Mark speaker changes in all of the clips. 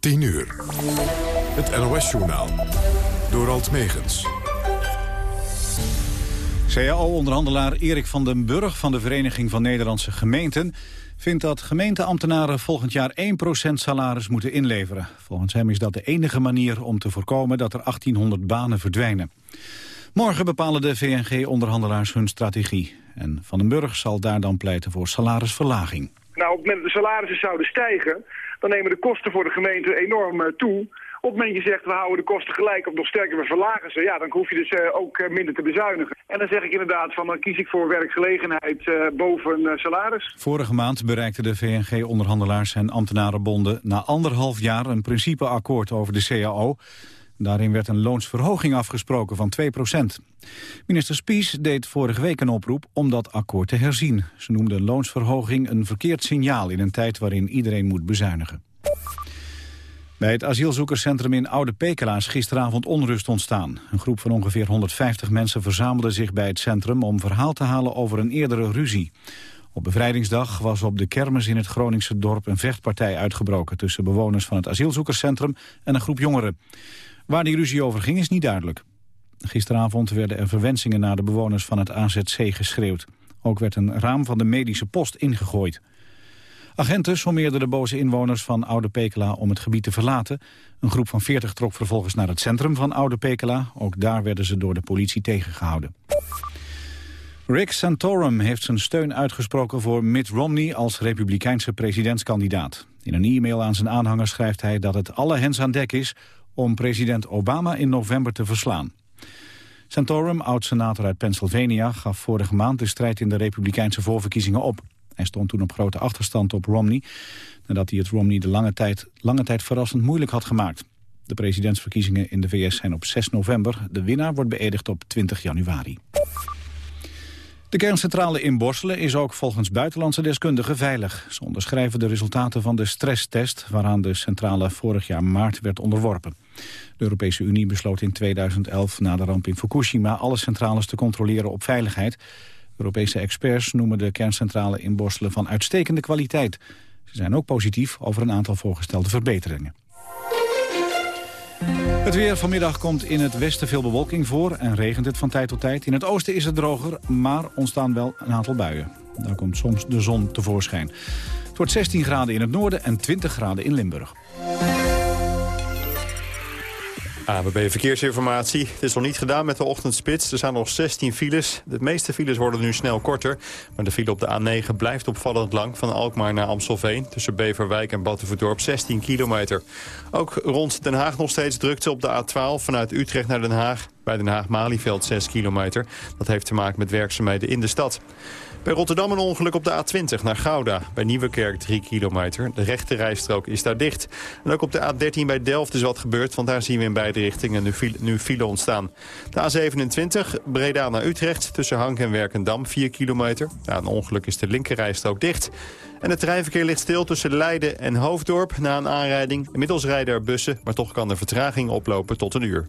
Speaker 1: 10 uur. Het NOS-journaal. Door Alt Megens.
Speaker 2: CAO-onderhandelaar Erik van den Burg van de Vereniging van Nederlandse Gemeenten... vindt dat gemeenteambtenaren volgend jaar 1% salaris moeten inleveren. Volgens hem is dat de enige manier om te voorkomen dat er 1800 banen verdwijnen. Morgen bepalen de VNG-onderhandelaars hun strategie. En Van den Burg zal daar dan pleiten voor salarisverlaging.
Speaker 3: Nou, op het moment dat de salarissen zouden stijgen... nemen de kosten voor de gemeente enorm uh, toe. Op het moment je zegt, we houden de kosten gelijk of nog sterker, we verlagen ze... ja, dan hoef je dus uh, ook uh, minder te bezuinigen. En dan zeg ik inderdaad van, dan kies ik voor werkgelegenheid boven salaris.
Speaker 2: Vorige maand bereikten de VNG-onderhandelaars en ambtenarenbonden... na anderhalf jaar een principeakkoord over de CAO... Daarin werd een loonsverhoging afgesproken van 2% Minister Spies deed vorige week een oproep om dat akkoord te herzien. Ze noemde een loonsverhoging een verkeerd signaal in een tijd waarin iedereen moet bezuinigen. Bij het asielzoekerscentrum in Oude Pekela is gisteravond onrust ontstaan. Een groep van ongeveer 150 mensen verzamelde zich bij het centrum... om verhaal te halen over een eerdere ruzie. Op bevrijdingsdag was op de kermis in het Groningse dorp... een vechtpartij uitgebroken tussen bewoners van het asielzoekerscentrum... en een groep jongeren. Waar die ruzie over ging is niet duidelijk. Gisteravond werden er verwensingen naar de bewoners van het AZC geschreeuwd. Ook werd een raam van de medische post ingegooid. Agenten sommeerden de boze inwoners van Oude Pekela om het gebied te verlaten. Een groep van 40 trok vervolgens naar het centrum van Oude Pekela. Ook daar werden ze door de politie tegengehouden. Rick Santorum heeft zijn steun uitgesproken voor Mitt Romney als republikeinse presidentskandidaat. In een e-mail aan zijn aanhangers schrijft hij dat het alle hens aan dek is om president Obama in november te verslaan. Santorum, oud-senator uit Pennsylvania, gaf vorige maand de strijd in de republikeinse voorverkiezingen op. Hij stond toen op grote achterstand op Romney, nadat hij het Romney de lange tijd, lange tijd verrassend moeilijk had gemaakt. De presidentsverkiezingen in de VS zijn op 6 november. De winnaar wordt beëdigd op 20 januari. De kerncentrale in Borselen is ook volgens buitenlandse deskundigen veilig. Ze onderschrijven de resultaten van de stresstest... waaraan de centrale vorig jaar maart werd onderworpen. De Europese Unie besloot in 2011 na de ramp in Fukushima... alle centrales te controleren op veiligheid. Europese experts noemen de kerncentrale in Borselen van uitstekende kwaliteit. Ze zijn ook positief over een aantal voorgestelde verbeteringen. Het weer vanmiddag komt in het westen veel bewolking voor en regent het van tijd tot tijd. In het oosten is het droger, maar ontstaan wel een aantal buien. Daar komt soms de zon tevoorschijn. Het wordt 16 graden in het noorden en 20 graden in Limburg.
Speaker 4: ABB Verkeersinformatie. Het is nog niet gedaan met de ochtendspits. Er staan nog 16 files. De meeste files worden nu snel korter. Maar de file op de A9 blijft opvallend lang. Van Alkmaar naar Amstelveen. Tussen Beverwijk en Battenverdorp 16 kilometer. Ook rond Den Haag nog steeds drukte op de A12 vanuit Utrecht naar Den Haag. Bij Den Haag-Malieveld 6 kilometer. Dat heeft te maken met werkzaamheden in de stad. Bij Rotterdam een ongeluk op de A20 naar Gouda. Bij Nieuwekerk 3 kilometer. De rechte rijstrook is daar dicht. En ook op de A13 bij Delft is wat gebeurd... want daar zien we in beide richtingen nu file, nu file ontstaan. De A27 Breda naar Utrecht tussen Hank en Werkendam 4 kilometer. Na een ongeluk is de linkerrijstrook dicht. En het treinverkeer ligt stil tussen Leiden en Hoofddorp na een aanrijding. Inmiddels rijden er bussen, maar toch kan de vertraging oplopen tot een uur.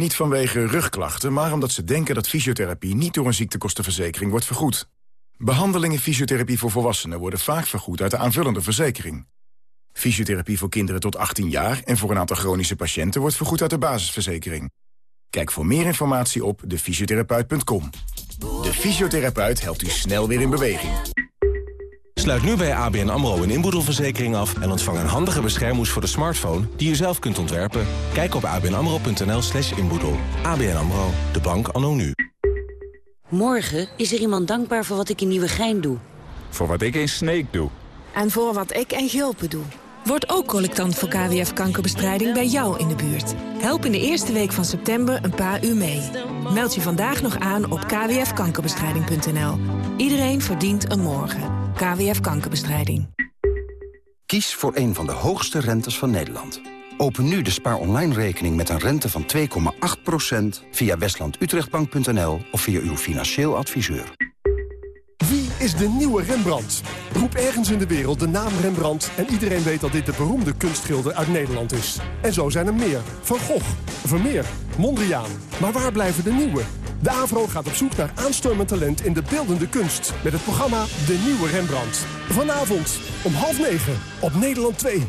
Speaker 5: Niet vanwege rugklachten, maar omdat ze denken dat fysiotherapie niet door een ziektekostenverzekering wordt vergoed. Behandelingen fysiotherapie voor volwassenen worden vaak vergoed uit de aanvullende verzekering. Fysiotherapie voor kinderen tot 18 jaar en voor een aantal chronische patiënten wordt vergoed uit de basisverzekering. Kijk voor meer informatie op defysiotherapeut.com. De fysiotherapeut helpt u snel weer in beweging.
Speaker 6: Sluit nu bij ABN AMRO een inboedelverzekering af... en ontvang een handige beschermhoes voor de smartphone die je zelf kunt ontwerpen. Kijk op abnamro.nl slash inboedel. ABN AMRO, de bank anno nu.
Speaker 7: Morgen is er iemand dankbaar voor wat ik in Nieuwegein doe.
Speaker 8: Voor wat ik in Sneek doe.
Speaker 9: En voor wat ik in Gulpen doe. Word ook collectant voor KWF-kankerbestrijding bij jou in de buurt. Help in de eerste week van september een paar uur mee. Meld je vandaag nog aan op kwfkankerbestrijding.nl. Iedereen verdient een morgen. KWF Kankerbestrijding.
Speaker 10: Kies voor een van de hoogste rentes van Nederland. Open nu de Spaar Online rekening met een rente van 2,8% via westlandutrechtbank.nl of via uw financieel adviseur.
Speaker 11: Wie is de nieuwe Rembrandt? Roep ergens in de wereld de naam Rembrandt... en iedereen weet dat dit de beroemde kunstschilder uit Nederland is. En zo zijn er meer. Van Gogh, Vermeer, Mondriaan. Maar waar blijven de nieuwe? De AVRO gaat op zoek naar aanstormend talent in de beeldende kunst... met het programma De Nieuwe Rembrandt. Vanavond om half negen op Nederland 2.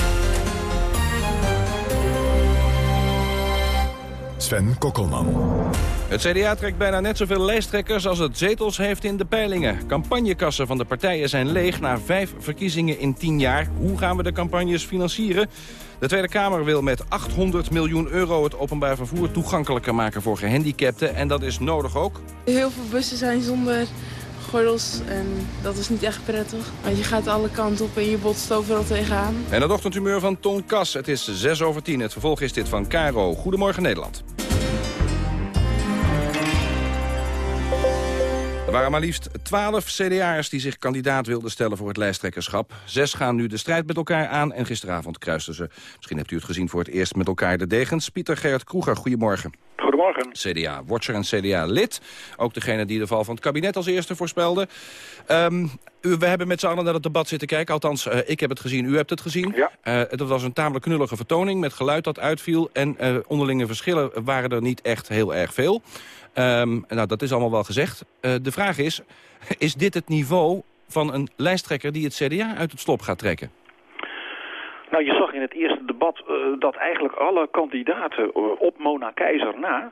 Speaker 1: Sven Kokkelman.
Speaker 12: Het CDA trekt bijna net zoveel lijsttrekkers als het zetels heeft in de peilingen. Campagnekassen van de partijen zijn leeg na vijf verkiezingen in tien jaar. Hoe gaan we de campagnes financieren? De Tweede Kamer wil met 800 miljoen euro het openbaar vervoer toegankelijker maken voor gehandicapten. En dat is nodig ook.
Speaker 13: Heel veel bussen zijn zonder gordels en dat is niet echt prettig. Want je gaat alle kanten op en je botst overal tegenaan.
Speaker 12: En het ochtendhumeur van Ton Kas. Het is 6 over 10. Het vervolg is dit van Caro. Goedemorgen Nederland. Er waren maar liefst twaalf CDA'ers die zich kandidaat wilden stellen voor het lijsttrekkerschap. Zes gaan nu de strijd met elkaar aan en gisteravond kruisten ze. Misschien hebt u het gezien voor het eerst met elkaar de degens. Pieter Gerrit Kroeger, goedemorgen.
Speaker 14: Goedemorgen.
Speaker 12: CDA-watcher en CDA-lid. Ook degene die de val van het kabinet als eerste voorspelde. Um, u, we hebben met z'n allen naar het debat zitten kijken. Althans, uh, ik heb het gezien, u hebt het gezien.
Speaker 14: Ja.
Speaker 12: Uh, het was een tamelijk knullige vertoning met geluid dat uitviel. En uh, onderlinge verschillen waren er niet echt heel erg veel. Um, nou, dat is allemaal wel gezegd. Uh, de vraag is, is dit het niveau van een lijsttrekker die het CDA uit het slop gaat trekken?
Speaker 14: Nou, je zag in het eerste debat uh, dat eigenlijk alle kandidaten uh, op Mona Keizer na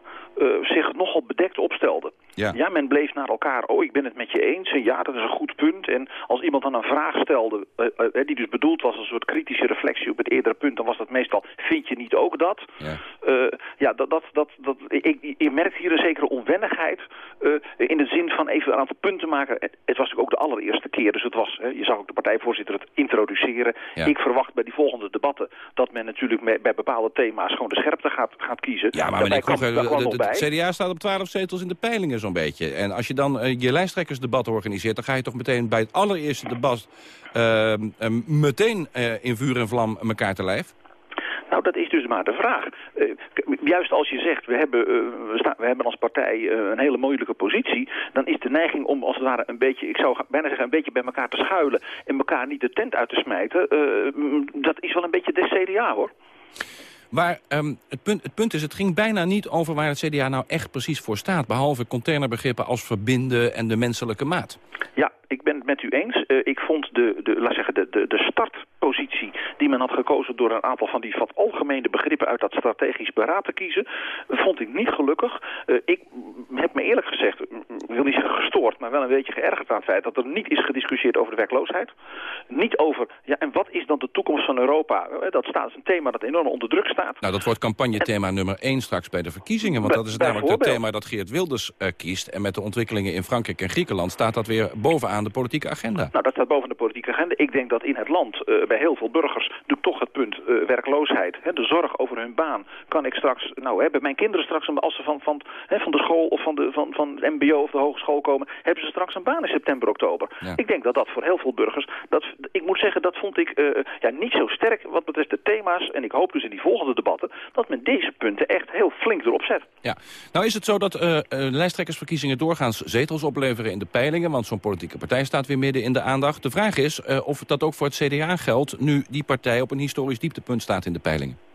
Speaker 14: zich nogal bedekt opstelden.
Speaker 12: Ja.
Speaker 14: ja, men bleef naar elkaar, oh, ik ben het met je eens. En ja, dat is een goed punt. En als iemand dan een vraag stelde, uh, uh, die dus bedoeld was als een soort kritische reflectie op het eerdere punt, dan was dat meestal, vind je niet ook dat?
Speaker 12: Ja,
Speaker 14: ja dat, dat, dat, dat, ik, je merkt hier een zekere onwennigheid in de zin van even een aantal punten maken. Het was natuurlijk ook de allereerste keer, dus het was, je zag ook de partijvoorzitter het introduceren.
Speaker 12: Ja.
Speaker 14: Ik verwacht bij die volgende debatten dat men natuurlijk met, bij bepaalde thema's gewoon de scherpte gaat, gaat kiezen.
Speaker 12: Ja, maar meneer Kroeger, het CDA staat op 12 zetels in de peilingen zo'n beetje. En als je dan uh, je lijsttrekkersdebat organiseert... dan ga je toch meteen bij het allereerste debat... Uh, uh, meteen in vuur en vlam elkaar te lijf?
Speaker 14: Nou, dat is dus maar de vraag. Juist als je zegt, we hebben, we, we hebben als partij een hele moeilijke positie... dan is de neiging om als het ware een beetje, ik zou bijna zeggen... een beetje bij elkaar te schuilen en elkaar niet de tent uit te smijten... dat is wel een beetje de CDA, hoor.
Speaker 12: Maar um, het, punt, het punt is, het ging bijna niet over waar het CDA nou echt precies voor staat. Behalve containerbegrippen als verbinden en de menselijke maat.
Speaker 14: Ja, ik ben het met u eens. Uh, ik vond de, de, laat zeggen, de, de, de startpositie die men had gekozen door een aantal van die wat algemene begrippen uit dat strategisch beraad te kiezen, vond ik niet gelukkig. Uh, ik heb me eerlijk gezegd, ik wil niet zeggen gestoord, maar wel een beetje geërgerd aan het feit dat er niet is gediscussieerd over de werkloosheid. Niet over, ja, en wat is dan de toekomst van Europa? Dat staat, is een thema dat enorm onder druk staat.
Speaker 12: Nou, dat wordt campagnethema en, nummer 1 straks bij de verkiezingen, want dat is namelijk het thema dat Geert Wilders uh, kiest. En met de ontwikkelingen in Frankrijk en Griekenland staat dat weer bovenaan de politieke agenda.
Speaker 14: Nou, dat staat boven de politieke agenda. Ik denk dat in het land, uh, bij heel veel burgers, natuurlijk toch het punt uh, werkloosheid, hè, de zorg over hun baan, kan ik straks, nou, hebben mijn kinderen straks, als ze van, van, hè, van de school of van, de, van, van het mbo of de hogeschool komen, hebben ze straks een baan in september, oktober.
Speaker 12: Ja.
Speaker 14: Ik denk dat dat voor heel veel burgers, dat, ik moet zeggen, dat vond ik uh, ja, niet zo sterk wat betreft de thema's. En ik hoop dus in die volgende debatten dat men deze punten echt heel flink erop zet.
Speaker 12: Ja, nou is het zo dat lijsttrekkersverkiezingen doorgaans zetels opleveren in de peilingen, want zo'n politieke partij staat weer midden in de aandacht. De vraag is uh, of dat ook voor het CDA geldt, nu die partij op een historisch dieptepunt staat in de peilingen.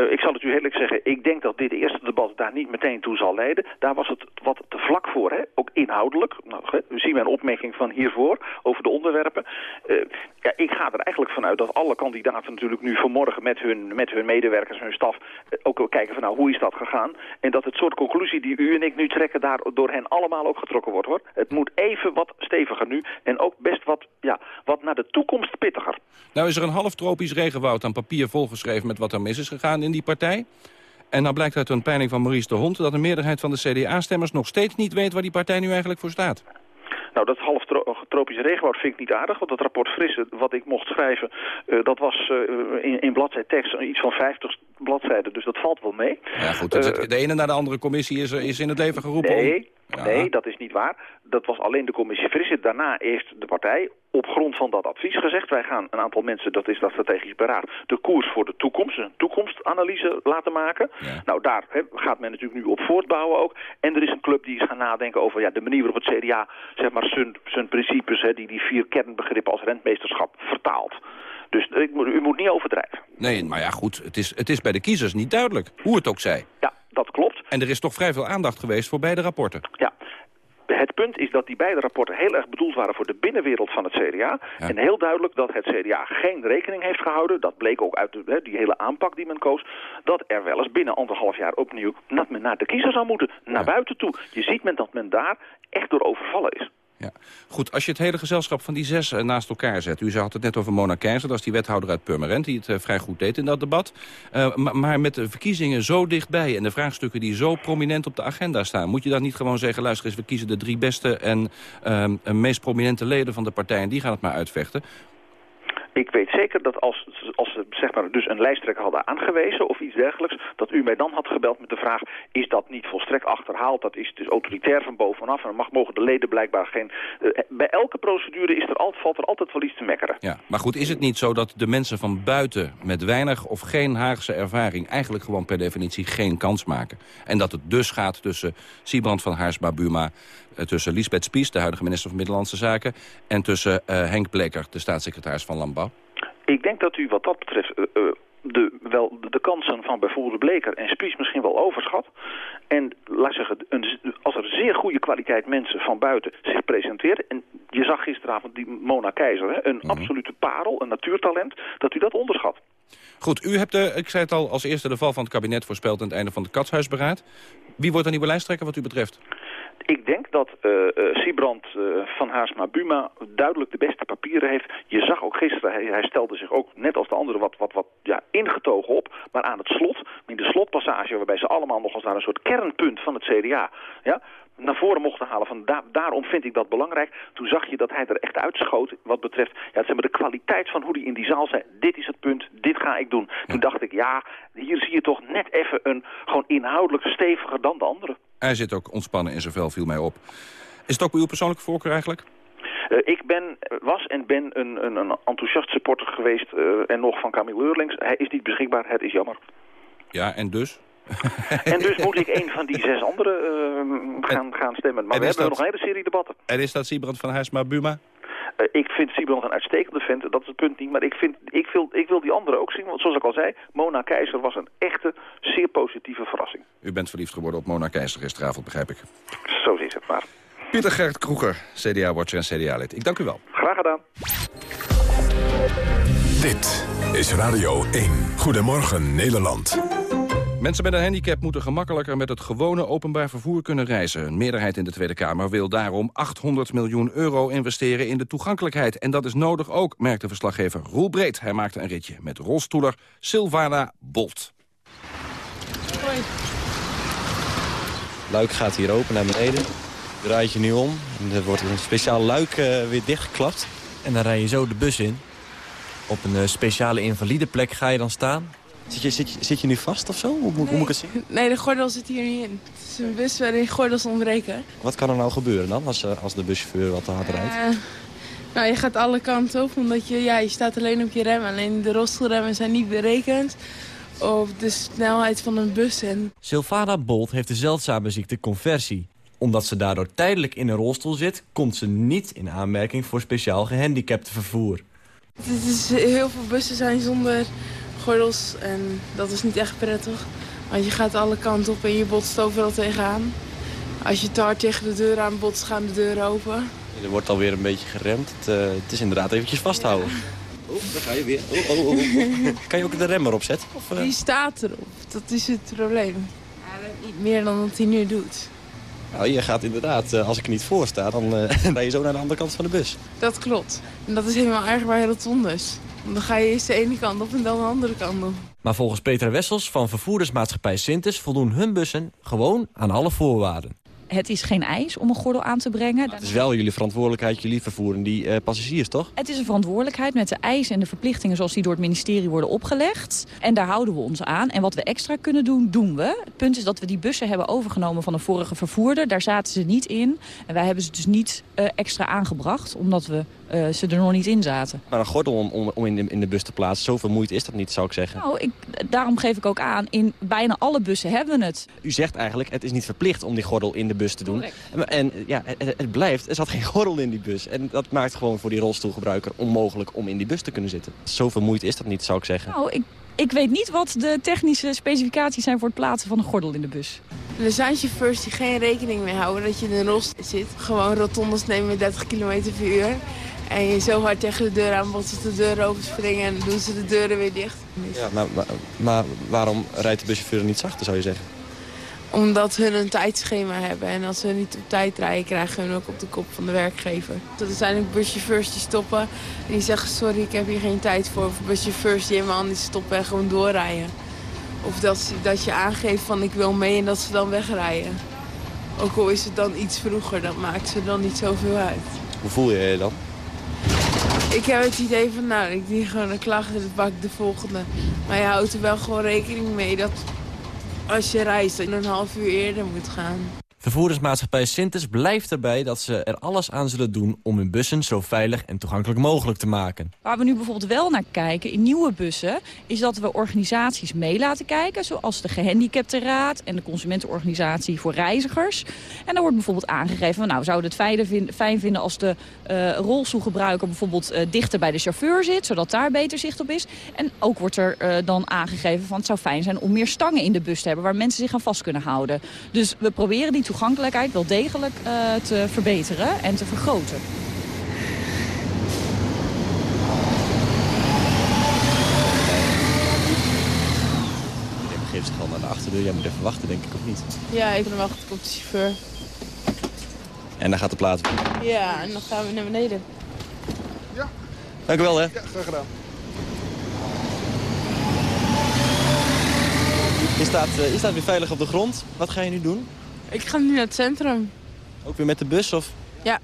Speaker 14: Uh, ik zal het u eerlijk zeggen, ik denk dat dit eerste debat daar niet meteen toe zal leiden. Daar was het wat te vlak voor, hè? ook inhoudelijk. Nou, zien een opmerking van hiervoor over de onderwerpen. Uh, ja, ik ga er eigenlijk vanuit dat alle kandidaten natuurlijk nu vanmorgen met hun, met hun medewerkers, hun staf, eh, ook kijken van nou, hoe is dat gegaan? En dat het soort conclusie die u en ik nu trekken daar door hen allemaal ook getrokken wordt hoor. Het moet even wat steviger nu en ook best wat, ja, wat naar de toekomst pittiger.
Speaker 12: Nou is er een half tropisch regenwoud aan papier volgeschreven met wat er mis is gegaan in die partij. En dan blijkt uit een peiling van Maurice de Hond dat de meerderheid van de CDA-stemmers nog steeds niet weet waar die partij nu eigenlijk voor staat.
Speaker 14: Nou, dat half tropische regenwoud vind ik niet aardig. Want dat rapport Frisse, wat ik mocht schrijven, uh, dat was uh, in, in bladzijtekst iets van 50 bladzijden. Dus dat valt wel mee.
Speaker 12: Ja, goed. Uh, de ene naar de andere commissie is, is in het leven geroepen.
Speaker 14: Nee, om... nee, dat is niet waar. Dat was alleen de commissie Frisse. Daarna heeft de partij op grond van dat advies gezegd... wij gaan een aantal mensen, dat is dat strategisch beraad... de koers voor de toekomst, een toekomstanalyse laten maken. Nou, daar he, gaat men natuurlijk nu op voortbouwen ook. En er is een club die is gaan nadenken over ja, de manier waarop het CDA... zeg maar zijn, zijn principes, he, die, die vier kernbegrippen als rentmeesterschap vertaalt. Dus ik, u moet niet overdrijven.
Speaker 12: Nee, maar ja goed, het is, het is bij de kiezers niet duidelijk, hoe het ook zij.
Speaker 14: Ja, dat klopt.
Speaker 12: En er is toch vrij veel aandacht geweest voor beide rapporten.
Speaker 14: Ja, het punt is dat die beide rapporten heel erg bedoeld waren voor de binnenwereld van het CDA. Ja. En heel duidelijk dat het CDA geen rekening heeft gehouden. Dat bleek ook uit de, die hele aanpak die men koos. Dat er wel eens binnen anderhalf jaar opnieuw dat men naar de kiezer zou moeten. Naar buiten toe. Je ziet men dat men daar echt door overvallen is.
Speaker 12: Ja. Goed, als je het hele gezelschap van die zes uh, naast elkaar zet... u had het net over Mona Keizer, dat is die wethouder uit Purmerend... die het uh, vrij goed deed in dat debat. Uh, maar met de verkiezingen zo dichtbij... en de vraagstukken die zo prominent op de agenda staan... moet je dan niet gewoon zeggen... luister eens, we kiezen de drie beste en meest prominente leden van de partij... en die gaan het maar uitvechten.
Speaker 14: Ik weet zeker dat als, als ze zeg maar, dus een lijsttrekker hadden aangewezen of iets dergelijks... dat u mij dan had gebeld met de vraag... is dat niet volstrekt achterhaald? Dat is dus autoritair van bovenaf. En mag, mogen de leden blijkbaar geen... Uh, bij elke procedure is er valt er altijd wel iets te mekkeren.
Speaker 12: Ja, maar goed, is het niet zo dat de mensen van buiten... met weinig of geen Haagse ervaring... eigenlijk gewoon per definitie geen kans maken? En dat het dus gaat tussen Siebrand van Haarsma-Buma... Uh, tussen Lisbeth Spies, de huidige minister van Middellandse Zaken... en tussen uh, Henk Bleker, de staatssecretaris van Landbouw?
Speaker 14: Ik denk dat u wat dat betreft uh, de, wel de, de, kansen van bijvoorbeeld Bleker en Spies misschien wel overschat. En laat zeggen, een, als er zeer goede kwaliteit mensen van buiten zich presenteren... en je zag gisteravond die Mona Keizer, hè, een mm -hmm. absolute parel, een natuurtalent... dat u dat onderschat.
Speaker 12: Goed, u hebt, de, ik zei het al, als eerste de val van het kabinet voorspeld... aan het einde van het katshuisberaad. Wie wordt een nieuwe lijsttrekker wat u betreft?
Speaker 14: Ik denk dat uh, uh, Siebrand uh, van Haarsma-Buma duidelijk de beste papieren heeft. Je zag ook gisteren, hij, hij stelde zich ook net als de anderen wat, wat, wat ja, ingetogen op. Maar aan het slot, in de slotpassage waarbij ze allemaal nog als naar een soort kernpunt van het CDA... Ja, naar voren mochten halen. Van da daarom vind ik dat belangrijk. Toen zag je dat hij er echt uitschoot wat betreft ja, zeg maar de kwaliteit van hoe hij in die zaal zei. Dit is het punt, dit ga ik doen. Toen dacht ik, ja, hier zie je toch net even een gewoon inhoudelijk steviger dan de anderen.
Speaker 12: Hij zit ook ontspannen in zoveel, viel mij op. Is het ook uw persoonlijke voorkeur eigenlijk?
Speaker 14: Uh, ik ben, was en ben een, een, een enthousiast supporter geweest uh, en nog van Camille Leurlings. Hij is niet beschikbaar, het is jammer.
Speaker 12: Ja, en dus?
Speaker 14: en dus moet ik een van die zes anderen uh, gaan, gaan stemmen. Maar we hebben dat, nog een hele serie debatten.
Speaker 12: En is dat Siebrand van Huisma-Buma?
Speaker 14: Uh, ik vind Siebrand een uitstekende vent, dat is het punt niet. Maar ik, vind, ik, wil, ik wil die anderen ook zien. Want zoals ik al zei, Mona Keizer was een echte, zeer positieve verrassing.
Speaker 12: U bent verliefd geworden op Mona Keizer gisteravond, begrijp ik.
Speaker 14: Zo is het maar.
Speaker 12: Pieter Gert Kroeger, CDA-watcher en CDA-lid. Ik dank u wel.
Speaker 14: Graag gedaan.
Speaker 1: Dit is Radio 1. Goedemorgen Nederland.
Speaker 12: Mensen met een handicap moeten gemakkelijker met het gewone openbaar vervoer kunnen reizen. Een meerderheid in de Tweede Kamer wil daarom 800 miljoen euro investeren in de toegankelijkheid. En dat is nodig ook, merkte verslaggever Roel Breed. Hij maakte een ritje met rolstoeler Silvana Bolt.
Speaker 15: Hoi. Luik gaat hier open naar beneden. Draait je nu om en er wordt een speciaal luik uh, weer dichtgeklapt. En dan rij je zo de bus in. Op een uh, speciale invalide plek ga je dan staan. Zit je, zit, je, zit je nu vast of zo? Hoe,
Speaker 13: nee.
Speaker 15: hoe moet ik het zien?
Speaker 13: Nee, de gordel zit hier niet in. Het is een bus waarin gordels ontbreken.
Speaker 15: Wat kan er nou gebeuren dan als, als de buschauffeur wat te hard rijdt? Uh,
Speaker 13: nou, je gaat alle kanten op, omdat je, ja, je staat alleen op je rem. Alleen de rolstoelremmen zijn niet berekend op de snelheid van een bus. En...
Speaker 15: Sylvana Bolt heeft de zeldzame ziekte conversie. Omdat ze daardoor tijdelijk in een rolstoel zit... komt ze niet in aanmerking voor speciaal gehandicapte vervoer.
Speaker 13: Het is, heel veel bussen zijn zonder gordels en dat is niet echt prettig. Want je gaat alle kanten op en je botst overal tegenaan. Als je te hard tegen de deur aan botst, gaan de deuren open.
Speaker 15: Er wordt alweer een beetje geremd. Het, uh, het is inderdaad eventjes vasthouden. Oh, daar ga je weer. Oh, oh, oh. kan je ook de rem erop zetten? Of,
Speaker 13: uh... Die staat erop. Dat is het probleem. Ja, niet meer dan wat hij nu doet.
Speaker 15: Nou, je gaat inderdaad, als ik er niet voor sta, dan ben je zo naar de andere kant van de bus.
Speaker 13: Dat klopt. En dat is helemaal erg bij rotondes. Dan ga je eerst de ene kant op en dan de andere kant op.
Speaker 15: Maar volgens Peter Wessels van vervoerdersmaatschappij Sintes... voldoen hun bussen gewoon aan alle voorwaarden.
Speaker 16: Het is geen eis om een gordel aan te brengen.
Speaker 15: Het is wel jullie verantwoordelijkheid, jullie vervoeren die uh, passagiers, toch?
Speaker 16: Het is een verantwoordelijkheid met de eisen en de verplichtingen zoals die door het ministerie worden opgelegd. En daar houden we ons aan. En wat we extra kunnen doen, doen we. Het punt is dat we die bussen hebben overgenomen van een vorige vervoerder. Daar zaten ze niet in. En wij hebben ze dus niet uh, extra aangebracht, omdat we uh, ze er nog niet in zaten.
Speaker 15: Maar een gordel om, om, om in, de, in de bus te plaatsen, zoveel moeite is dat niet, zou ik zeggen.
Speaker 16: Nou, ik, daarom geef ik ook aan, in bijna alle bussen hebben we het.
Speaker 15: U zegt eigenlijk, het is niet verplicht om die gordel in de bus te doen. En, en, ja, het, het, blijft, er zat geen gordel in die bus. En dat maakt gewoon voor die rolstoelgebruiker onmogelijk om in die bus te kunnen zitten. Zoveel moeite is dat niet, zou ik zeggen.
Speaker 16: Nou, ik, ik weet niet wat de technische specificaties zijn voor het plaatsen van een gordel in de bus.
Speaker 13: Er zijn chauffeurs die geen rekening mee houden dat je in een rolstoel zit. Gewoon rotondes nemen met 30 km per uur. En je zo hard tegen de deur aan ze de deur open springen en dan doen ze de deuren weer dicht.
Speaker 15: Ja, maar, maar, maar waarom rijdt de buschauffeur niet zachter, zou je zeggen?
Speaker 13: Omdat hun een tijdschema hebben. En als ze niet op tijd rijden, krijgen hun ook op de kop van de werkgever. Er zijn ook buschauffeurs die stoppen en die zeggen... sorry, ik heb hier geen tijd voor. Of buschauffeurs die helemaal niet stoppen en gewoon doorrijden. Of dat, dat je aangeeft van ik wil mee en dat ze dan wegrijden. Ook al is het dan iets vroeger, dat maakt ze dan niet zoveel uit.
Speaker 15: Hoe voel je je dan?
Speaker 13: Ik heb het idee van, nou, ik dien gewoon een klacht en dan pak ik de volgende. Maar je houdt er wel gewoon rekening mee dat als je reist, je een half uur eerder moet gaan.
Speaker 15: Vervoersmaatschappij Sintes blijft erbij dat ze er alles aan zullen doen... om hun bussen zo veilig en toegankelijk mogelijk te maken.
Speaker 16: Waar we nu bijvoorbeeld wel naar kijken in nieuwe bussen... is dat we organisaties mee laten kijken... zoals de Gehandicaptenraad en de Consumentenorganisatie voor Reizigers. En daar wordt bijvoorbeeld aangegeven... nou, zouden het fijn vinden als de uh, rolstoelgebruiker... bijvoorbeeld uh, dichter bij de chauffeur zit, zodat daar beter zicht op is. En ook wordt er uh, dan aangegeven van het zou fijn zijn... om meer stangen in de bus te hebben waar mensen zich aan vast kunnen houden. Dus we proberen die toegankelijkheid wel degelijk uh, te verbeteren en te vergroten.
Speaker 15: Iedereen begeeft zich al naar de achterdeur. Jij moet even wachten, denk ik, of niet?
Speaker 13: Ja, ik ben wachten op de chauffeur.
Speaker 15: En dan gaat de plaat.
Speaker 13: Ja, en dan gaan we naar beneden.
Speaker 15: Ja. Dank u wel, hè.
Speaker 11: Ja, graag gedaan.
Speaker 15: Je staat, je staat weer veilig op de grond. Wat ga je nu doen?
Speaker 13: Ik ga nu naar het centrum.
Speaker 15: Ook weer met de bus? Of?
Speaker 13: Ja,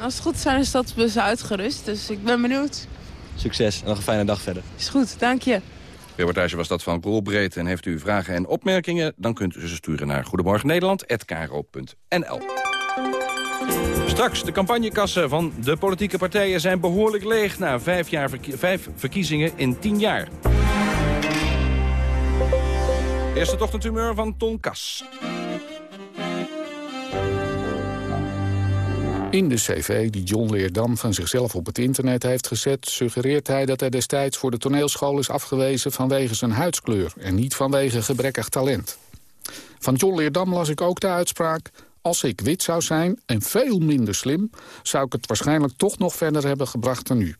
Speaker 13: als het goed is zijn de stadsbussen uitgerust, dus ik ben benieuwd.
Speaker 15: Succes en nog een fijne dag verder.
Speaker 13: Is goed, dank je.
Speaker 12: Reportage was dat van Roel Breed. En heeft u vragen en opmerkingen, dan kunt u ze sturen naar Goedemorgen Nederland@kro.nl. Straks, de campagnekassen van de politieke partijen zijn behoorlijk leeg... na vijf, jaar vijf verkiezingen in tien jaar. Eerste ochtendhumeur van Ton Kas.
Speaker 17: In de cv die John Leerdam van zichzelf op het internet heeft gezet... suggereert hij dat hij destijds voor de toneelschool is afgewezen... vanwege zijn huidskleur en niet vanwege gebrekkig talent. Van John Leerdam las ik ook de uitspraak... als ik wit zou zijn en veel minder slim... zou ik het waarschijnlijk toch nog verder hebben gebracht dan nu.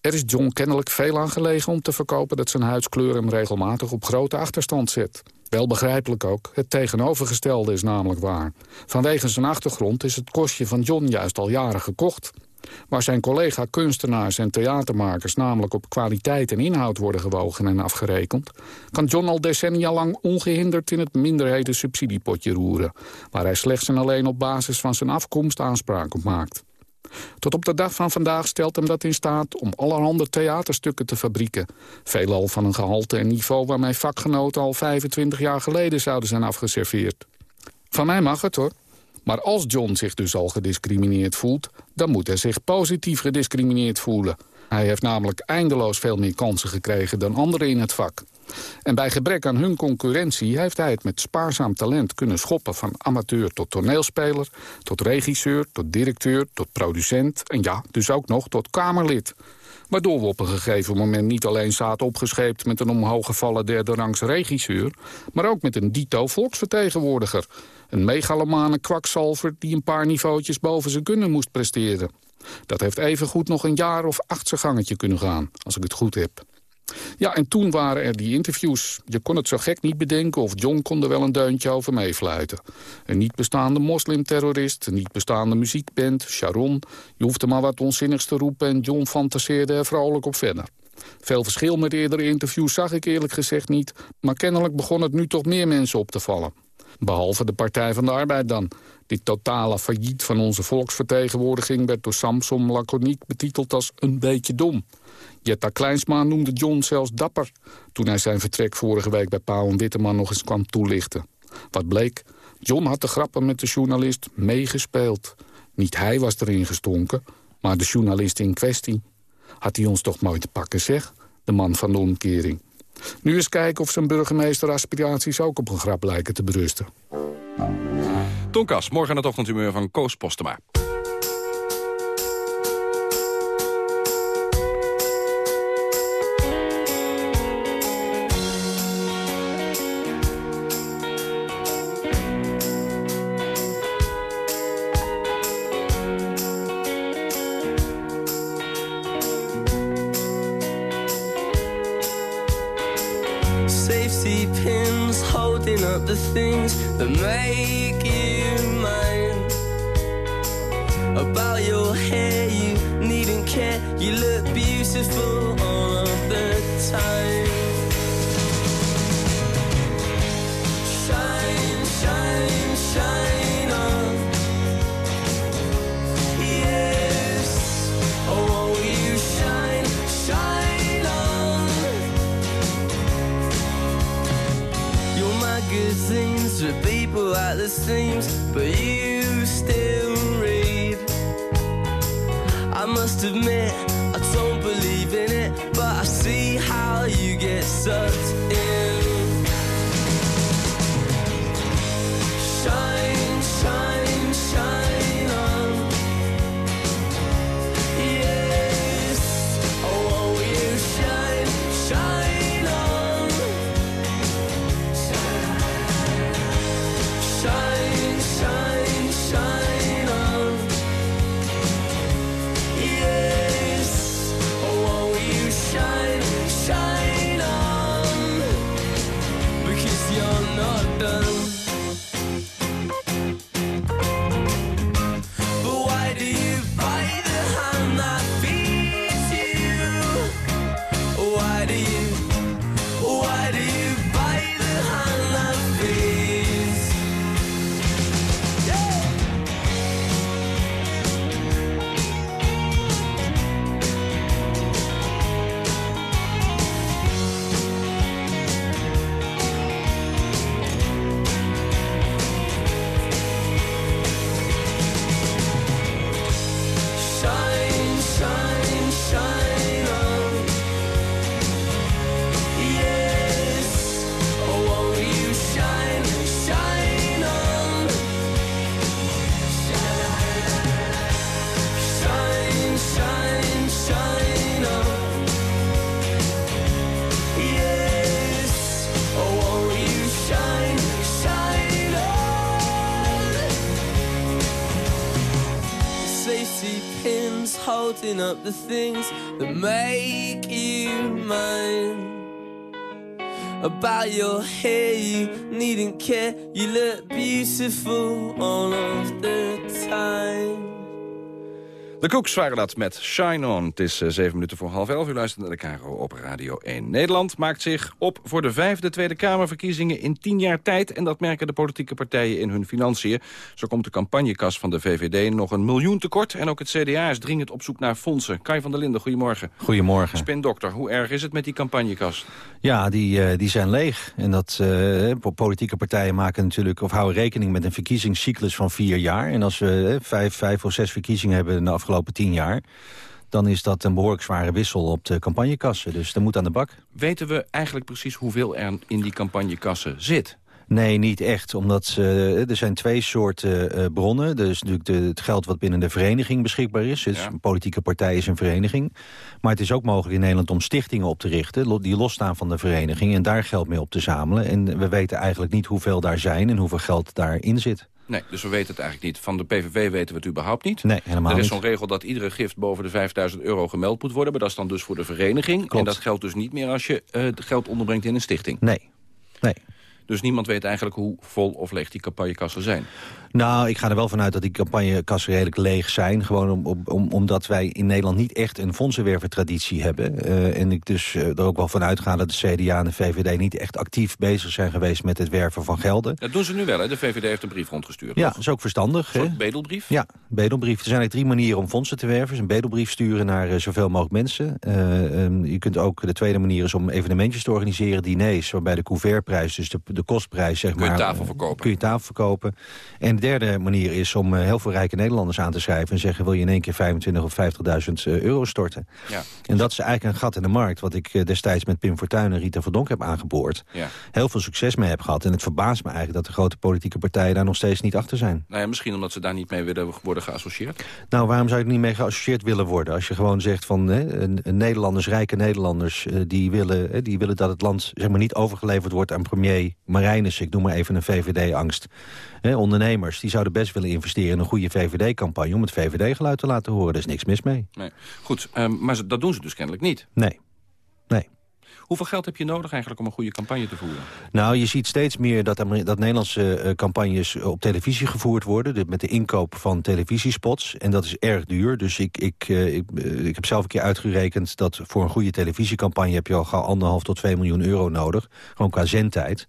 Speaker 17: Er is John kennelijk veel aan gelegen om te verkopen... dat zijn huidskleur hem regelmatig op grote achterstand zet... Wel begrijpelijk ook. Het tegenovergestelde is namelijk waar. Vanwege zijn achtergrond is het kostje van John juist al jaren gekocht. Waar zijn collega-kunstenaars en theatermakers namelijk op kwaliteit en inhoud worden gewogen en afgerekend, kan John al decennia lang ongehinderd in het minderheden subsidiepotje roeren, waar hij slechts en alleen op basis van zijn afkomst aanspraak op maakt. Tot op de dag van vandaag stelt hem dat in staat om allerhande theaterstukken te fabrieken. Veelal van een gehalte en niveau waarmee vakgenoten al 25 jaar geleden zouden zijn afgeserveerd. Van mij mag het hoor. Maar als John zich dus al gediscrimineerd voelt, dan moet hij zich positief gediscrimineerd voelen. Hij heeft namelijk eindeloos veel meer kansen gekregen dan anderen in het vak. En bij gebrek aan hun concurrentie heeft hij het met spaarzaam talent kunnen schoppen... van amateur tot toneelspeler, tot regisseur, tot directeur, tot producent... en ja, dus ook nog tot Kamerlid. Waardoor we op een gegeven moment niet alleen zaten opgescheept... met een omhooggevallen derde rangs regisseur... maar ook met een dito volksvertegenwoordiger. Een megalomane kwakzalver die een paar niveautjes boven zijn kunnen moest presteren. Dat heeft evengoed nog een jaar of acht zijn gangetje kunnen gaan, als ik het goed heb. Ja, en toen waren er die interviews. Je kon het zo gek niet bedenken of John kon er wel een deuntje over meefluiten. Een niet bestaande moslimterrorist, een niet bestaande muziekband, Sharon. Je hoefde maar wat onzinnigs te roepen en John fantaseerde er vrolijk op verder. Veel verschil met eerdere interviews zag ik eerlijk gezegd niet... maar kennelijk begon het nu toch meer mensen op te vallen. Behalve de Partij van de Arbeid dan. Dit totale failliet van onze volksvertegenwoordiging... werd door Samson laconiek betiteld als een beetje dom. Jetta Kleinsma noemde John zelfs dapper... toen hij zijn vertrek vorige week bij Pauw en Witteman nog eens kwam toelichten. Wat bleek? John had de grappen met de journalist meegespeeld. Niet hij was erin gestonken, maar de journalist in kwestie. Had hij ons toch mooi te pakken, zeg? De man van de omkering. Nu eens kijken of zijn burgemeesteraspiraties ook op een grap lijken te berusten.
Speaker 12: Tonkas, morgen het ochtendhumeur van Koos Postema.
Speaker 18: Up the things that make you mine. About your hair, you needn't care. You look beautiful all of the time. Seams, but you still read. I must admit, I don't believe in it, but I see how you get sucked up the things that make you mine. About your hair, you needn't care. You look beautiful all of the.
Speaker 12: De Cooks waren dat met Shine On. Het is eh, zeven minuten voor half elf. U luistert naar de Caro op Radio 1. Nederland maakt zich op voor de vijfde Tweede Kamerverkiezingen in tien jaar tijd. En dat merken de politieke partijen in hun financiën. Zo komt de campagnekas van de VVD nog een miljoen tekort. En ook het CDA is dringend op zoek naar fondsen. Kai van der Linden, goedemorgen.
Speaker 19: Goedemorgen.
Speaker 12: Spindokter, hoe erg is het met die campagnekas?
Speaker 19: Ja, die, eh, die zijn leeg. En dat eh, politieke partijen maken natuurlijk of houden rekening met een verkiezingscyclus van vier jaar. En als we vijf, vijf of zes verkiezingen hebben in de afgelopen tien jaar dan is dat een behoorlijk zware wissel op de campagnekassen. Dus dat moet aan de bak.
Speaker 12: Weten we eigenlijk precies hoeveel er in die campagnekassen zit?
Speaker 19: Nee, niet echt. Omdat uh, er zijn twee soorten uh, bronnen. Er is natuurlijk de, het geld wat binnen de vereniging beschikbaar is. Dus een politieke partij is een vereniging. Maar het is ook mogelijk in Nederland om stichtingen op te richten... die losstaan van de vereniging en daar geld mee op te zamelen. En we weten eigenlijk niet hoeveel daar zijn en hoeveel geld daarin zit.
Speaker 12: Nee, dus we weten het eigenlijk niet. Van de PVV weten we het überhaupt niet.
Speaker 19: Nee, helemaal
Speaker 12: Er is zo'n regel dat iedere gift boven de 5000 euro gemeld moet worden. Maar dat is dan dus voor de vereniging.
Speaker 19: Klopt.
Speaker 12: En dat geldt dus niet meer als je uh, geld onderbrengt in een stichting.
Speaker 19: Nee, nee.
Speaker 12: Dus niemand weet eigenlijk hoe vol of leeg die campagnekassen zijn.
Speaker 19: Nou, ik ga er wel vanuit dat die campagnekassen redelijk leeg zijn. Gewoon om, om, omdat wij in Nederland niet echt een fondsenwervertraditie hebben. Uh, en ik dus uh, er ook wel vanuit ga dat de CDA en de VVD niet echt actief bezig zijn geweest met het werven van gelden.
Speaker 12: Dat doen ze nu wel, hè? De VVD heeft een brief rondgestuurd.
Speaker 19: Ja, dat is ook verstandig.
Speaker 12: Een bedelbrief?
Speaker 19: Ja, bedelbrief. Er zijn eigenlijk drie manieren om fondsen te werven. Dus een bedelbrief sturen naar uh, zoveel mogelijk mensen. Um, je kunt ook, de tweede manier is om evenementjes te organiseren, diners, waarbij de couvertprijs, dus de, de kostprijs, zeg
Speaker 12: kun je
Speaker 19: maar...
Speaker 12: tafel verkopen.
Speaker 19: Kun je tafel verkopen. En derde manier is om heel veel rijke Nederlanders aan te schrijven... en zeggen, wil je in één keer 25 of 50.000 euro storten?
Speaker 12: Ja.
Speaker 19: En dat is eigenlijk een gat in de markt... wat ik destijds met Pim Fortuyn en Rita Verdonk heb aangeboord.
Speaker 12: Ja.
Speaker 19: Heel veel succes mee heb gehad. En het verbaast me eigenlijk dat de grote politieke partijen... daar nog steeds niet achter zijn.
Speaker 12: Nou ja, misschien omdat ze daar niet mee willen worden geassocieerd.
Speaker 19: Nou, waarom zou ik niet mee geassocieerd willen worden? Als je gewoon zegt van hè, Nederlanders, rijke Nederlanders... die willen, die willen dat het land zeg maar, niet overgeleverd wordt aan premier Marijnis. Ik noem maar even een VVD-angst. Ondernemers die zouden best willen investeren in een goede VVD-campagne... om het VVD-geluid te laten horen. Er is niks mis mee.
Speaker 12: Nee. Goed, um, maar dat doen ze dus kennelijk niet.
Speaker 19: Nee. Nee.
Speaker 12: Hoeveel geld heb je nodig eigenlijk om een goede campagne te voeren?
Speaker 19: Nou, je ziet steeds meer dat, dat Nederlandse uh, campagnes op televisie gevoerd worden. Met de inkoop van televisiespots. En dat is erg duur. Dus ik, ik, uh, ik, ik heb zelf een keer uitgerekend dat voor een goede televisiecampagne... heb je al gauw anderhalf tot 2 miljoen euro nodig. Gewoon qua zendtijd.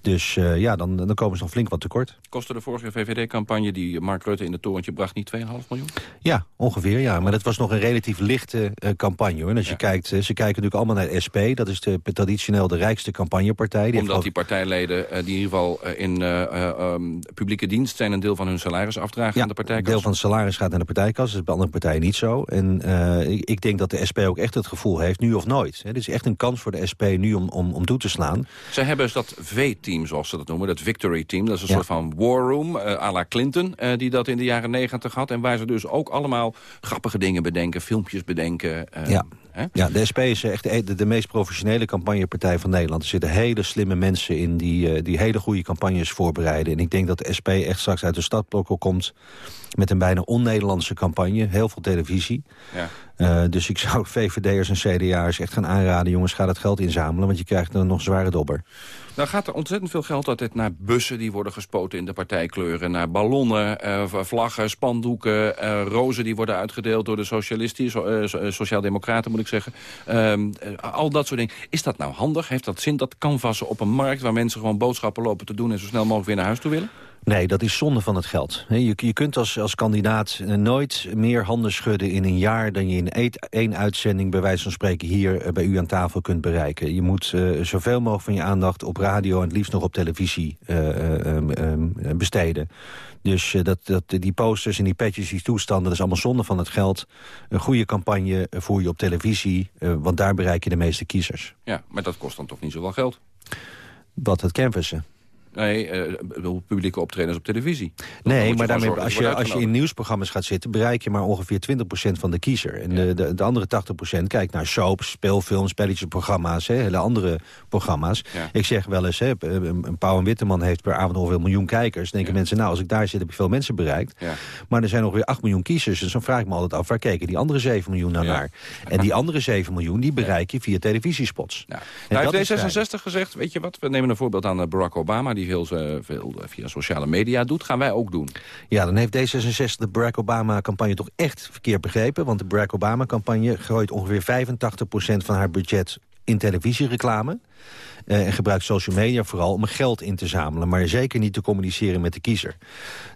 Speaker 19: Dus ja, dan, dan komen ze nog flink wat tekort.
Speaker 12: Kostte de vorige VVD-campagne die Mark Rutte in de torentje bracht niet 2,5 miljoen?
Speaker 19: Ja, ongeveer, ja. Maar dat was nog een relatief lichte campagne. Hoor. En als je kijkt, ze kijken natuurlijk allemaal naar de SP. Dat is de, traditioneel de rijkste campagnepartij. Die
Speaker 12: Omdat die partijleden uh, die in ieder geval uh, in uh, um, publieke dienst zijn... een deel van hun salaris afdragen
Speaker 19: ja,
Speaker 12: aan de partijkas.
Speaker 19: een deel van het salaris gaat naar de partijkas. Dat is bij andere partijen niet zo. En ik, ik, denk dat de SP ook echt het gevoel heeft, nu of nooit. Het is echt een kans voor de SP nu om, om, om toe te slaan.
Speaker 12: Ze hebben dat V-team, zoals ze dat noemen, dat Victory Team. Dat is een ja. soort van war room, à la Clinton, die dat in de jaren negentig had. En waar ze dus ook allemaal grappige dingen bedenken, filmpjes bedenken.
Speaker 19: ja. Hè? Ja, de SP is echt de, de, meest professionele campagnepartij van Nederland. Er zitten hele slimme mensen in die, uh, die hele goede campagnes voorbereiden. En ik denk dat de SP echt straks uit de stadblokkel komt... met een bijna on-Nederlandse campagne. Heel veel televisie.
Speaker 12: Ja.
Speaker 19: Uh, dus ik zou VVD'ers en CDA'ers echt gaan aanraden... jongens, ga dat geld inzamelen, want je krijgt een nog zware dobber.
Speaker 12: Nou gaat er ontzettend veel geld altijd naar bussen die worden gespoten in de partijkleuren. Naar ballonnen, uh, vlaggen, spandoeken, uh, rozen die worden uitgedeeld door de socialisten, so, sociaaldemocraten moet ik zeggen. Uh, al dat soort dingen. Is dat nou handig? Heeft dat zin, dat canvassen op een markt waar mensen gewoon boodschappen lopen te doen en zo snel mogelijk weer naar huis toe willen?
Speaker 19: Nee, dat is zonde van het geld. Je, je kunt als, als kandidaat nooit meer handen schudden in een jaar... dan je in één uitzending bij wijze van spreken hier bij u aan tafel kunt bereiken. Je moet uh, zoveel mogelijk van je aandacht op radio en het liefst nog op televisie uh, um, um, besteden. Dus dat, dat, die posters en die petjes, die toestanden, dat is allemaal zonde van het geld. Een goede campagne voer je op televisie, want daar bereik je de meeste kiezers.
Speaker 12: Ja, maar dat kost dan toch niet zoveel geld?
Speaker 19: Wat het canvassen?
Speaker 12: Nee, uh, publieke optredens op televisie.
Speaker 19: Nee, maar daarmee, als, je, als je in nieuwsprogramma's gaat zitten... bereik je maar ongeveer 20% van de kiezer. En ja. de, de, de, andere 80% kijkt naar soaps, speelfilms, spelletjesprogramma's... Hè, hele andere programma's.
Speaker 12: Ja.
Speaker 19: Ik zeg wel eens, hè, een Pauw en Witteman heeft per avond ongeveer een miljoen kijkers. Denken ja. mensen, nou, als ik daar zit, heb ik veel mensen bereikt. Maar er zijn ongeveer 8 miljoen kiezers. Dus dan vraag ik me altijd af, waar keken die andere 7 miljoen nou naar? En die andere 7 miljoen, die bereik je via televisiespots.
Speaker 12: Ja. Nou heeft D66 gezegd, weet je wat, we nemen een voorbeeld aan Barack Obama... die veel, veel via sociale media doet, gaan wij ook doen.
Speaker 19: Ja, dan heeft D66 de Barack Obama-campagne toch echt verkeerd begrepen. Want de Barack Obama-campagne gooit ongeveer 85% van haar budget in televisiereclame. Uh, en gebruikt social media vooral om geld in te zamelen. Maar zeker niet te communiceren met de kiezer.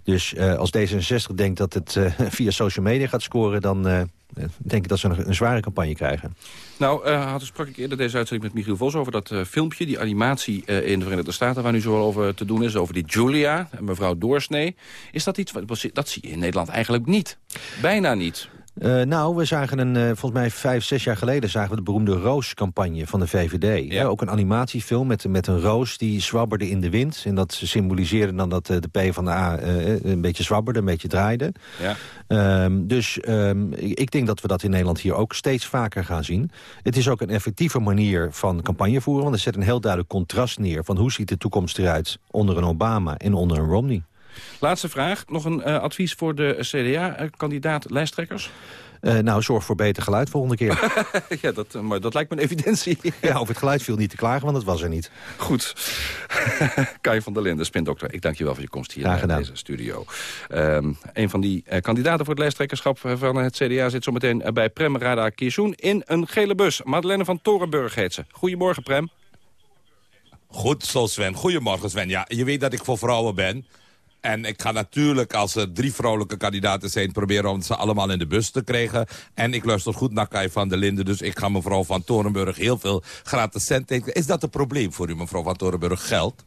Speaker 19: Dus uh, als D66 denkt dat het uh, via social media gaat scoren... dan denk ik dat ze een, een zware campagne krijgen.
Speaker 12: Nou, had, sprak ik eerder deze uitzending met Michiel Vos over dat filmpje, die animatie in de Verenigde Staten, waar nu zo over te doen is, over die Julia, mevrouw Doorsnee. Is dat iets, dat zie je in Nederland eigenlijk niet. Bijna niet.
Speaker 19: Uh, nou, we zagen een, uh, volgens mij vijf, zes jaar geleden... zagen we de beroemde Roos-campagne van de VVD. Ja. ook een animatiefilm met, met een roos die zwabberde in de wind. En dat symboliseerde dan dat uh, de P van de A een beetje zwabberde, een beetje draaide. Ja. Um, dus um, ik denk dat we dat in Nederland hier ook steeds vaker gaan zien. Het is ook een effectieve manier van campagne voeren... want er zet een heel duidelijk contrast neer... van hoe ziet de toekomst eruit onder een Obama en onder een Romney.
Speaker 12: Laatste vraag. Nog een uh, advies voor de CDA-kandidaat-lijsttrekkers?
Speaker 19: Uh, nou, zorg voor beter geluid volgende keer.
Speaker 12: ja, dat, maar dat lijkt me een evidentie.
Speaker 19: ja, over het geluid viel niet te klagen, want dat was er niet.
Speaker 12: Goed. Kai van der Linden, spindokter. Ik dank je wel voor je komst hier in deze studio. Um, een van die uh, kandidaten voor het lijsttrekkerschap van het CDA... zit zometeen bij Prem Rada Kiersoen in een gele bus. Madeleine van Torenburg heet ze. Goedemorgen, Prem.
Speaker 20: Goed zo, Sven. Goedemorgen, Sven. Ja, je weet dat ik voor vrouwen ben... En ik ga natuurlijk, als er drie vrouwelijke kandidaten zijn... proberen om ze allemaal in de bus te krijgen. En ik luister goed naar Kai van der Linden. Dus ik ga mevrouw van Torenburg heel veel gratis cent Is dat een probleem voor u, mevrouw van Torenburg? Geld?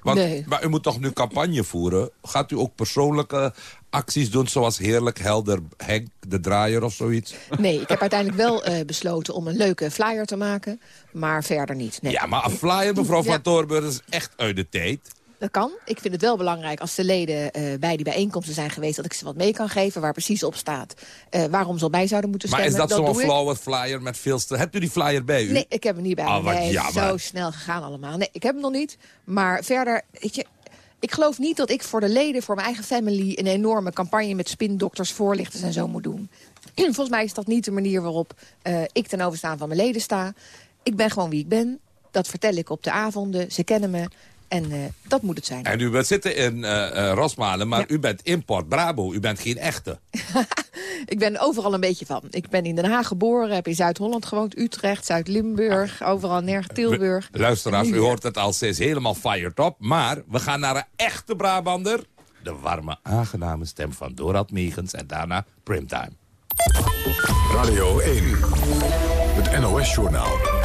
Speaker 20: Want, nee. Maar u moet toch nu campagne voeren? Gaat u ook persoonlijke acties doen zoals Heerlijk Helder Henk de Draaier of zoiets?
Speaker 21: Nee, ik heb uiteindelijk wel uh, besloten om een leuke flyer te maken. Maar verder niet. Nee.
Speaker 20: Ja, maar een flyer, mevrouw van Torenburg, is echt uit de tijd.
Speaker 21: Dat kan. Ik vind het wel belangrijk als de leden uh, bij die bijeenkomsten zijn geweest... dat ik ze wat mee kan geven waar precies op staat uh, waarom ze al bij zouden moeten stemmen.
Speaker 20: Maar is dat, zo'n flauwe flyer met veel... Hebt u die flyer bij u?
Speaker 21: Nee, ik heb hem niet bij
Speaker 20: oh,
Speaker 21: me. Nee,
Speaker 20: jammer.
Speaker 21: zo snel gegaan allemaal. Nee, ik heb hem nog niet. Maar verder, weet je... Ik geloof niet dat ik voor de leden, voor mijn eigen family... een enorme campagne met spindokters, voorlichters en zo moet doen. Volgens mij is dat niet de manier waarop uh, ik ten overstaan van mijn leden sta. Ik ben gewoon wie ik ben. Dat vertel ik op de avonden. Ze kennen me. En uh, dat moet het zijn.
Speaker 20: En u bent zitten in uh, uh, Rosmalen, maar ja. u bent import Brabo. U bent geen echte.
Speaker 21: ik ben overal een beetje van. Ik ben in Den Haag geboren, heb in Zuid-Holland gewoond. Utrecht, Zuid-Limburg, overal nergens Tilburg.
Speaker 20: Luisteraars, u hoort het al steeds helemaal fired up. Maar we gaan naar een echte Brabander. De warme, aangename stem van Dorad Megens en daarna Primtime.
Speaker 1: Radio 1, het NOS-journaal.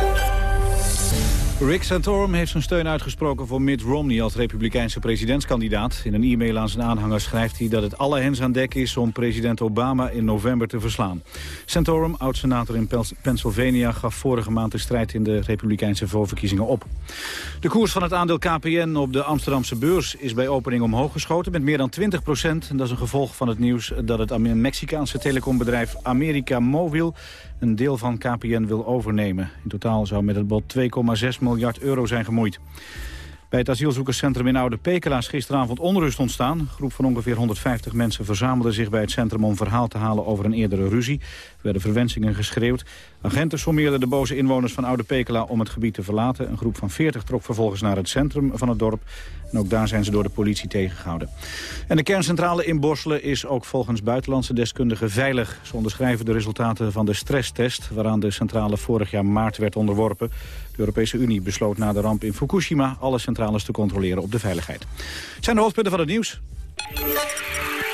Speaker 2: Rick Santorum heeft zijn steun uitgesproken voor Mitt Romney als republikeinse presidentskandidaat. In een e-mail aan zijn aanhangers schrijft hij dat het alle hens aan dek is om president Obama in november te verslaan. Santorum, oud-senator in Pennsylvania, gaf vorige maand de strijd in de republikeinse voorverkiezingen op. De koers van het aandeel KPN op de Amsterdamse beurs is bij opening omhoog geschoten met meer dan 20 procent. Dat is een gevolg van het nieuws dat het Mexicaanse telecombedrijf America Mobile een deel van KPN wil overnemen. In totaal zou met het bod 2,6 miljard euro zijn gemoeid. Bij het asielzoekerscentrum in Oude Pekela is gisteravond onrust ontstaan. Een groep van ongeveer 150 mensen verzamelde zich bij het centrum om verhaal te halen over een eerdere ruzie. Er werden verwensingen geschreeuwd. Agenten sommeerden de boze inwoners van Oude Pekela om het gebied te verlaten. Een groep van 40 trok vervolgens naar het centrum van het dorp. En ook daar zijn ze door de politie tegengehouden. En de kerncentrale in Borselen is ook volgens buitenlandse deskundigen veilig. Ze onderschrijven de resultaten van de stresstest... waaraan de centrale vorig jaar maart werd onderworpen. De Europese Unie besloot na de ramp in Fukushima... alle centrales te controleren op de veiligheid. Zijn de hoofdpunten van het nieuws?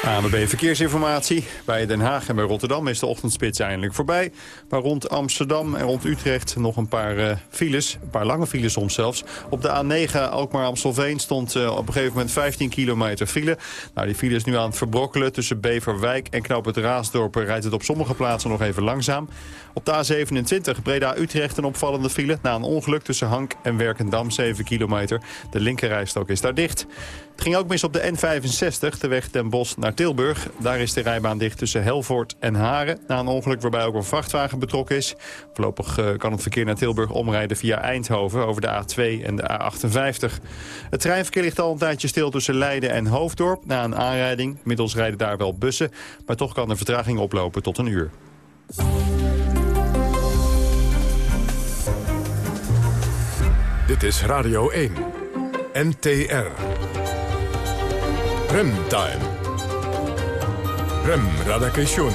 Speaker 4: ANWB Verkeersinformatie. Bij Den Haag en bij Rotterdam is de ochtendspits eindelijk voorbij. Maar rond Amsterdam en rond Utrecht nog een paar uh, files. Een paar lange files soms zelfs. Op de A9 Alkmaar-Amstelveen stond uh, op een gegeven moment 15 kilometer file. Nou, die file is nu aan het verbrokkelen. Tussen Beverwijk en Knoop het Raasdorp rijdt het op sommige plaatsen nog even langzaam. Op de A27 Breda-Utrecht een opvallende file. Na een ongeluk tussen Hank en Werkendam 7 kilometer. De linkerrijstok is daar dicht. Ging ook mis op de N65, de weg Den Bosch naar Tilburg. Daar is de rijbaan dicht tussen Helvoort en Haren. Na een ongeluk waarbij ook een vrachtwagen betrokken is. Voorlopig uh, kan het verkeer naar Tilburg omrijden via Eindhoven over de A2 en de A58. Het treinverkeer ligt al een tijdje stil tussen Leiden en Hoofddorp. Na een aanrijding, middels rijden daar wel bussen. Maar toch kan de vertraging oplopen tot een uur.
Speaker 1: Dit is Radio 1. NTR. Remtime. Rem Radakation.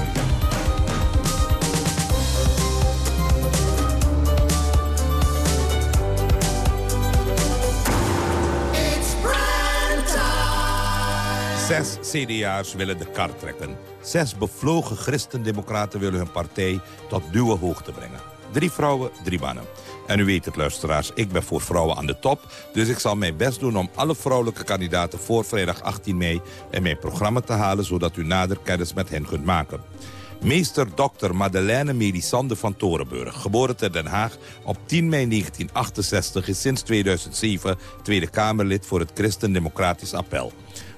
Speaker 20: Zes CDA's willen de kar trekken. Zes bevlogen christendemocraten willen hun partij tot nieuwe hoogte brengen. Drie vrouwen, drie mannen. En u weet het, luisteraars, ik ben voor vrouwen aan de top. Dus ik zal mijn best doen om alle vrouwelijke kandidaten voor vrijdag 18 mei... in mijn programma te halen, zodat u nader kennis met hen kunt maken. Meester Dr. Madeleine Melisande van Torenburg, geboren te Den Haag op 10 mei 1968... is sinds 2007 Tweede Kamerlid voor het Christen-Democratisch Appel.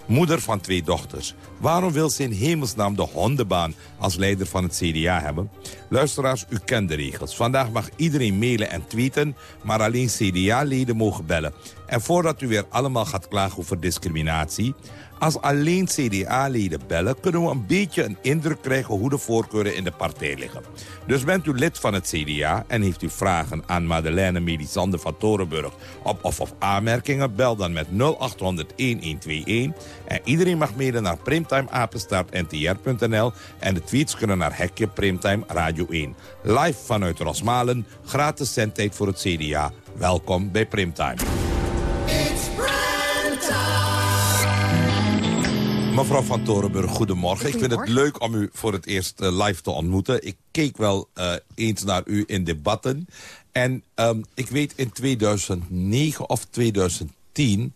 Speaker 20: Moeder van twee dochters. Waarom wil ze in hemelsnaam de hondenbaan als leider van het CDA hebben? Luisteraars, u kent de regels. Vandaag mag iedereen mailen en tweeten, maar alleen CDA-leden mogen bellen. En voordat u weer allemaal gaat klagen over discriminatie... Als alleen CDA-leden bellen, kunnen we een beetje een indruk krijgen hoe de voorkeuren in de partij liggen. Dus bent u lid van het CDA en heeft u vragen aan Madeleine Medisande van Torenburg op, of, of aanmerkingen, bel dan met 0800-1121. En iedereen mag mede naar primtimeapenstaartntr.nl en de tweets kunnen naar Hekje Primtime Radio 1. Live vanuit Rosmalen, gratis zendtijd voor het CDA. Welkom bij Primtime. Mevrouw van Torenburg, goedemorgen. Ik vind het leuk om u voor het eerst uh, live te ontmoeten. Ik keek wel uh, eens naar u in debatten. En um, ik weet in 2009 of 2010...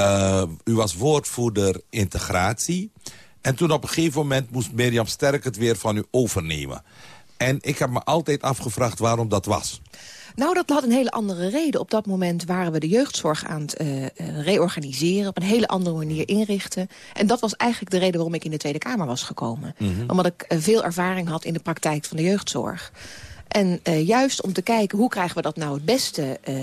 Speaker 20: Uh, u was woordvoerder integratie. En toen op een gegeven moment moest Mirjam Sterk het weer van u overnemen. En ik heb me altijd afgevraagd waarom dat was.
Speaker 21: Nou, dat had een hele andere reden. Op dat moment waren we de jeugdzorg aan het uh, reorganiseren... op een hele andere manier inrichten. En dat was eigenlijk de reden waarom ik in de Tweede Kamer was gekomen. Mm -hmm. Omdat ik uh, veel ervaring had in de praktijk van de jeugdzorg. En uh, juist om te kijken hoe krijgen we dat nou het beste uh,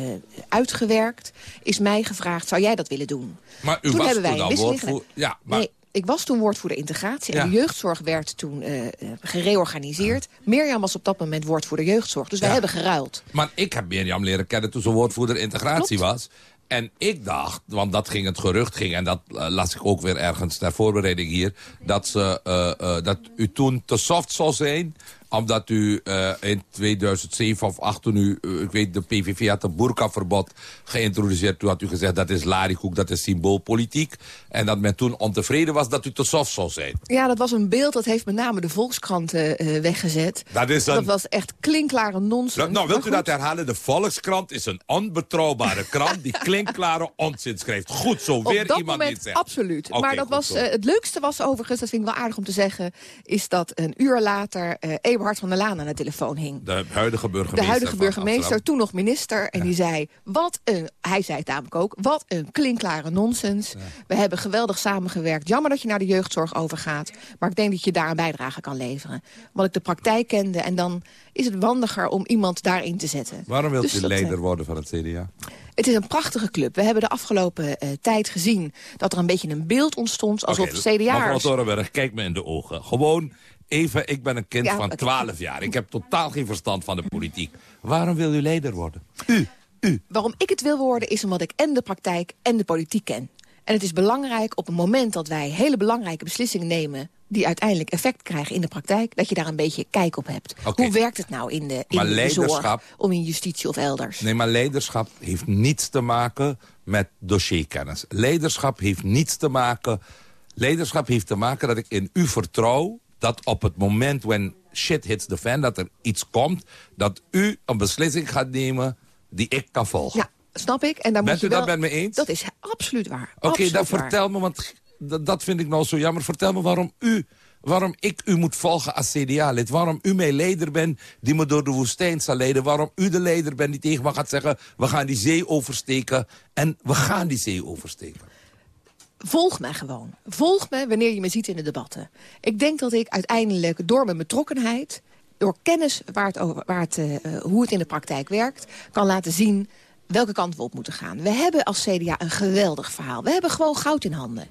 Speaker 21: uitgewerkt... is mij gevraagd, zou jij dat willen doen?
Speaker 20: Maar u
Speaker 21: toen
Speaker 20: was
Speaker 21: hebben wij
Speaker 20: toen al. Ja, maar...
Speaker 21: Nee, ik was toen woordvoerder integratie. En
Speaker 20: Ja.
Speaker 21: de jeugdzorg werd toen uh, gereorganiseerd. Mirjam was op dat moment woordvoerder jeugdzorg. Dus wij
Speaker 20: Ja.
Speaker 21: hebben geruild.
Speaker 20: Maar ik heb Mirjam leren kennen toen ze woordvoerder integratie was. En ik dacht, want dat ging het gerucht ging... en dat eh, las ik ook weer ergens ter voorbereiding hier... dat, ze, eh, eh, dat u toen te soft zou zijn omdat u eh, in 2007 of 2008, toen u, eh, ik weet, de PVV had een boerkaverbod geïntroduceerd. Toen had u gezegd, dat is larikoek, dat is symboolpolitiek. En dat men toen ontevreden was dat u te soft zou zijn.
Speaker 21: Ja, dat was een beeld, dat heeft met name de Volkskrant eh, weggezet.
Speaker 20: Dat is een-
Speaker 21: dat was echt klinkklare nonsens.
Speaker 20: Nou, nou, wilt u dat herhalen? De Volkskrant is een onbetrouwbare krant... die klinkklare onzin schrijft. Goed zo, weer
Speaker 21: Op dat
Speaker 20: iemand
Speaker 21: moment
Speaker 20: zegt.
Speaker 21: absoluut. Maar dat was, eh, het leukste was overigens, dat vind ik wel aardig om te zeggen... is dat een uur later eh Eberhard van der Laan aan de telefoon hing.
Speaker 20: De huidige burgemeester
Speaker 21: De huidige burgemeester, toen nog minister. En die zei, wat een, hij zei het namelijk ook, wat een klinkklare nonsens. We hebben geweldig samengewerkt. Jammer dat je naar de jeugdzorg overgaat. Maar ik denk dat je daar een bijdrage kan leveren. Want ik de praktijk kende en dan is het wandiger om iemand daarin te zetten.
Speaker 20: Waarom wilt
Speaker 21: Dus
Speaker 20: u
Speaker 21: dat, eh,
Speaker 20: leider worden van het CDA?
Speaker 21: Het is een prachtige club. We hebben de afgelopen eh, tijd gezien dat er een beetje een beeld ontstond... alsof
Speaker 20: Oké, Mevrouw
Speaker 21: CDA'ers...
Speaker 20: Torenberg, kijk me in de ogen. Gewoon even, ik ben een kind
Speaker 21: Ja,
Speaker 20: van
Speaker 21: oké.
Speaker 20: 12 jaar. Ik heb totaal geen verstand van de politiek. Waarom wil u leider worden?
Speaker 21: Waarom ik het wil worden is omdat ik en de praktijk en de politiek ken. En het is belangrijk op het moment dat wij hele belangrijke beslissingen nemen... die uiteindelijk effect krijgen in de praktijk... dat je daar een beetje kijk op hebt. Hoe werkt het nou in de, in
Speaker 20: Maar
Speaker 21: de zorg,
Speaker 20: leiderschap-
Speaker 21: om in justitie of elders?
Speaker 20: Nee, maar leiderschap heeft niets te maken met dossierkennis. Leiderschap heeft niets te maken... Leiderschap heeft te maken dat ik in u vertrouw... dat op het moment when shit hits the fan, dat er iets komt... dat u een beslissing gaat nemen die ik kan volgen.
Speaker 21: Ja, snap ik. En daar
Speaker 20: Bent
Speaker 21: moet
Speaker 20: u
Speaker 21: wel...
Speaker 20: dat met me eens?
Speaker 21: Dat is absoluut waar.
Speaker 20: Oké, dan vertel me, want dat, dat vind ik nou zo jammer. Vertel me waarom u, waarom ik u moet volgen als CDA-lid. Waarom u mijn leider bent die me door de woestijn zal leiden. Waarom u de leider bent die tegen me gaat zeggen... we gaan die zee oversteken en we gaan die zee oversteken.
Speaker 21: Volg mij gewoon. Volg me wanneer je me ziet in de debatten. Ik denk dat ik uiteindelijk door mijn betrokkenheid... door kennis waar het over, waar het, eh, eh, hoe het in de praktijk werkt... kan laten zien welke kant we op moeten gaan. We hebben als CDA een geweldig verhaal. We hebben gewoon goud in handen.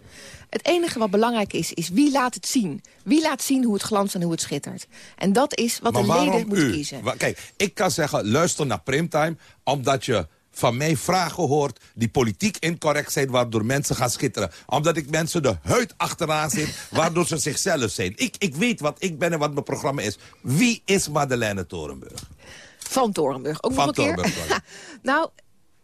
Speaker 21: Het enige wat belangrijk is, is wie laat het zien. Wie laat zien hoe het glanst en hoe het schittert. En dat is wat
Speaker 20: maar
Speaker 21: de leden moeten kiezen.
Speaker 20: Kijk, ik kan zeggen, luister naar Primtime... omdat je van mij vragen hoort die politiek incorrect zijn... waardoor mensen gaan schitteren. Omdat ik mensen de huid achteraan zit... waardoor ze zichzelf zijn. Ik, ik weet wat ik ben en wat mijn programma is. Wie is Madeleine Torenburg?
Speaker 21: Van Torenburg. Ook
Speaker 20: Van
Speaker 21: nog een keer.
Speaker 20: Torenburg, sorry.
Speaker 21: nou,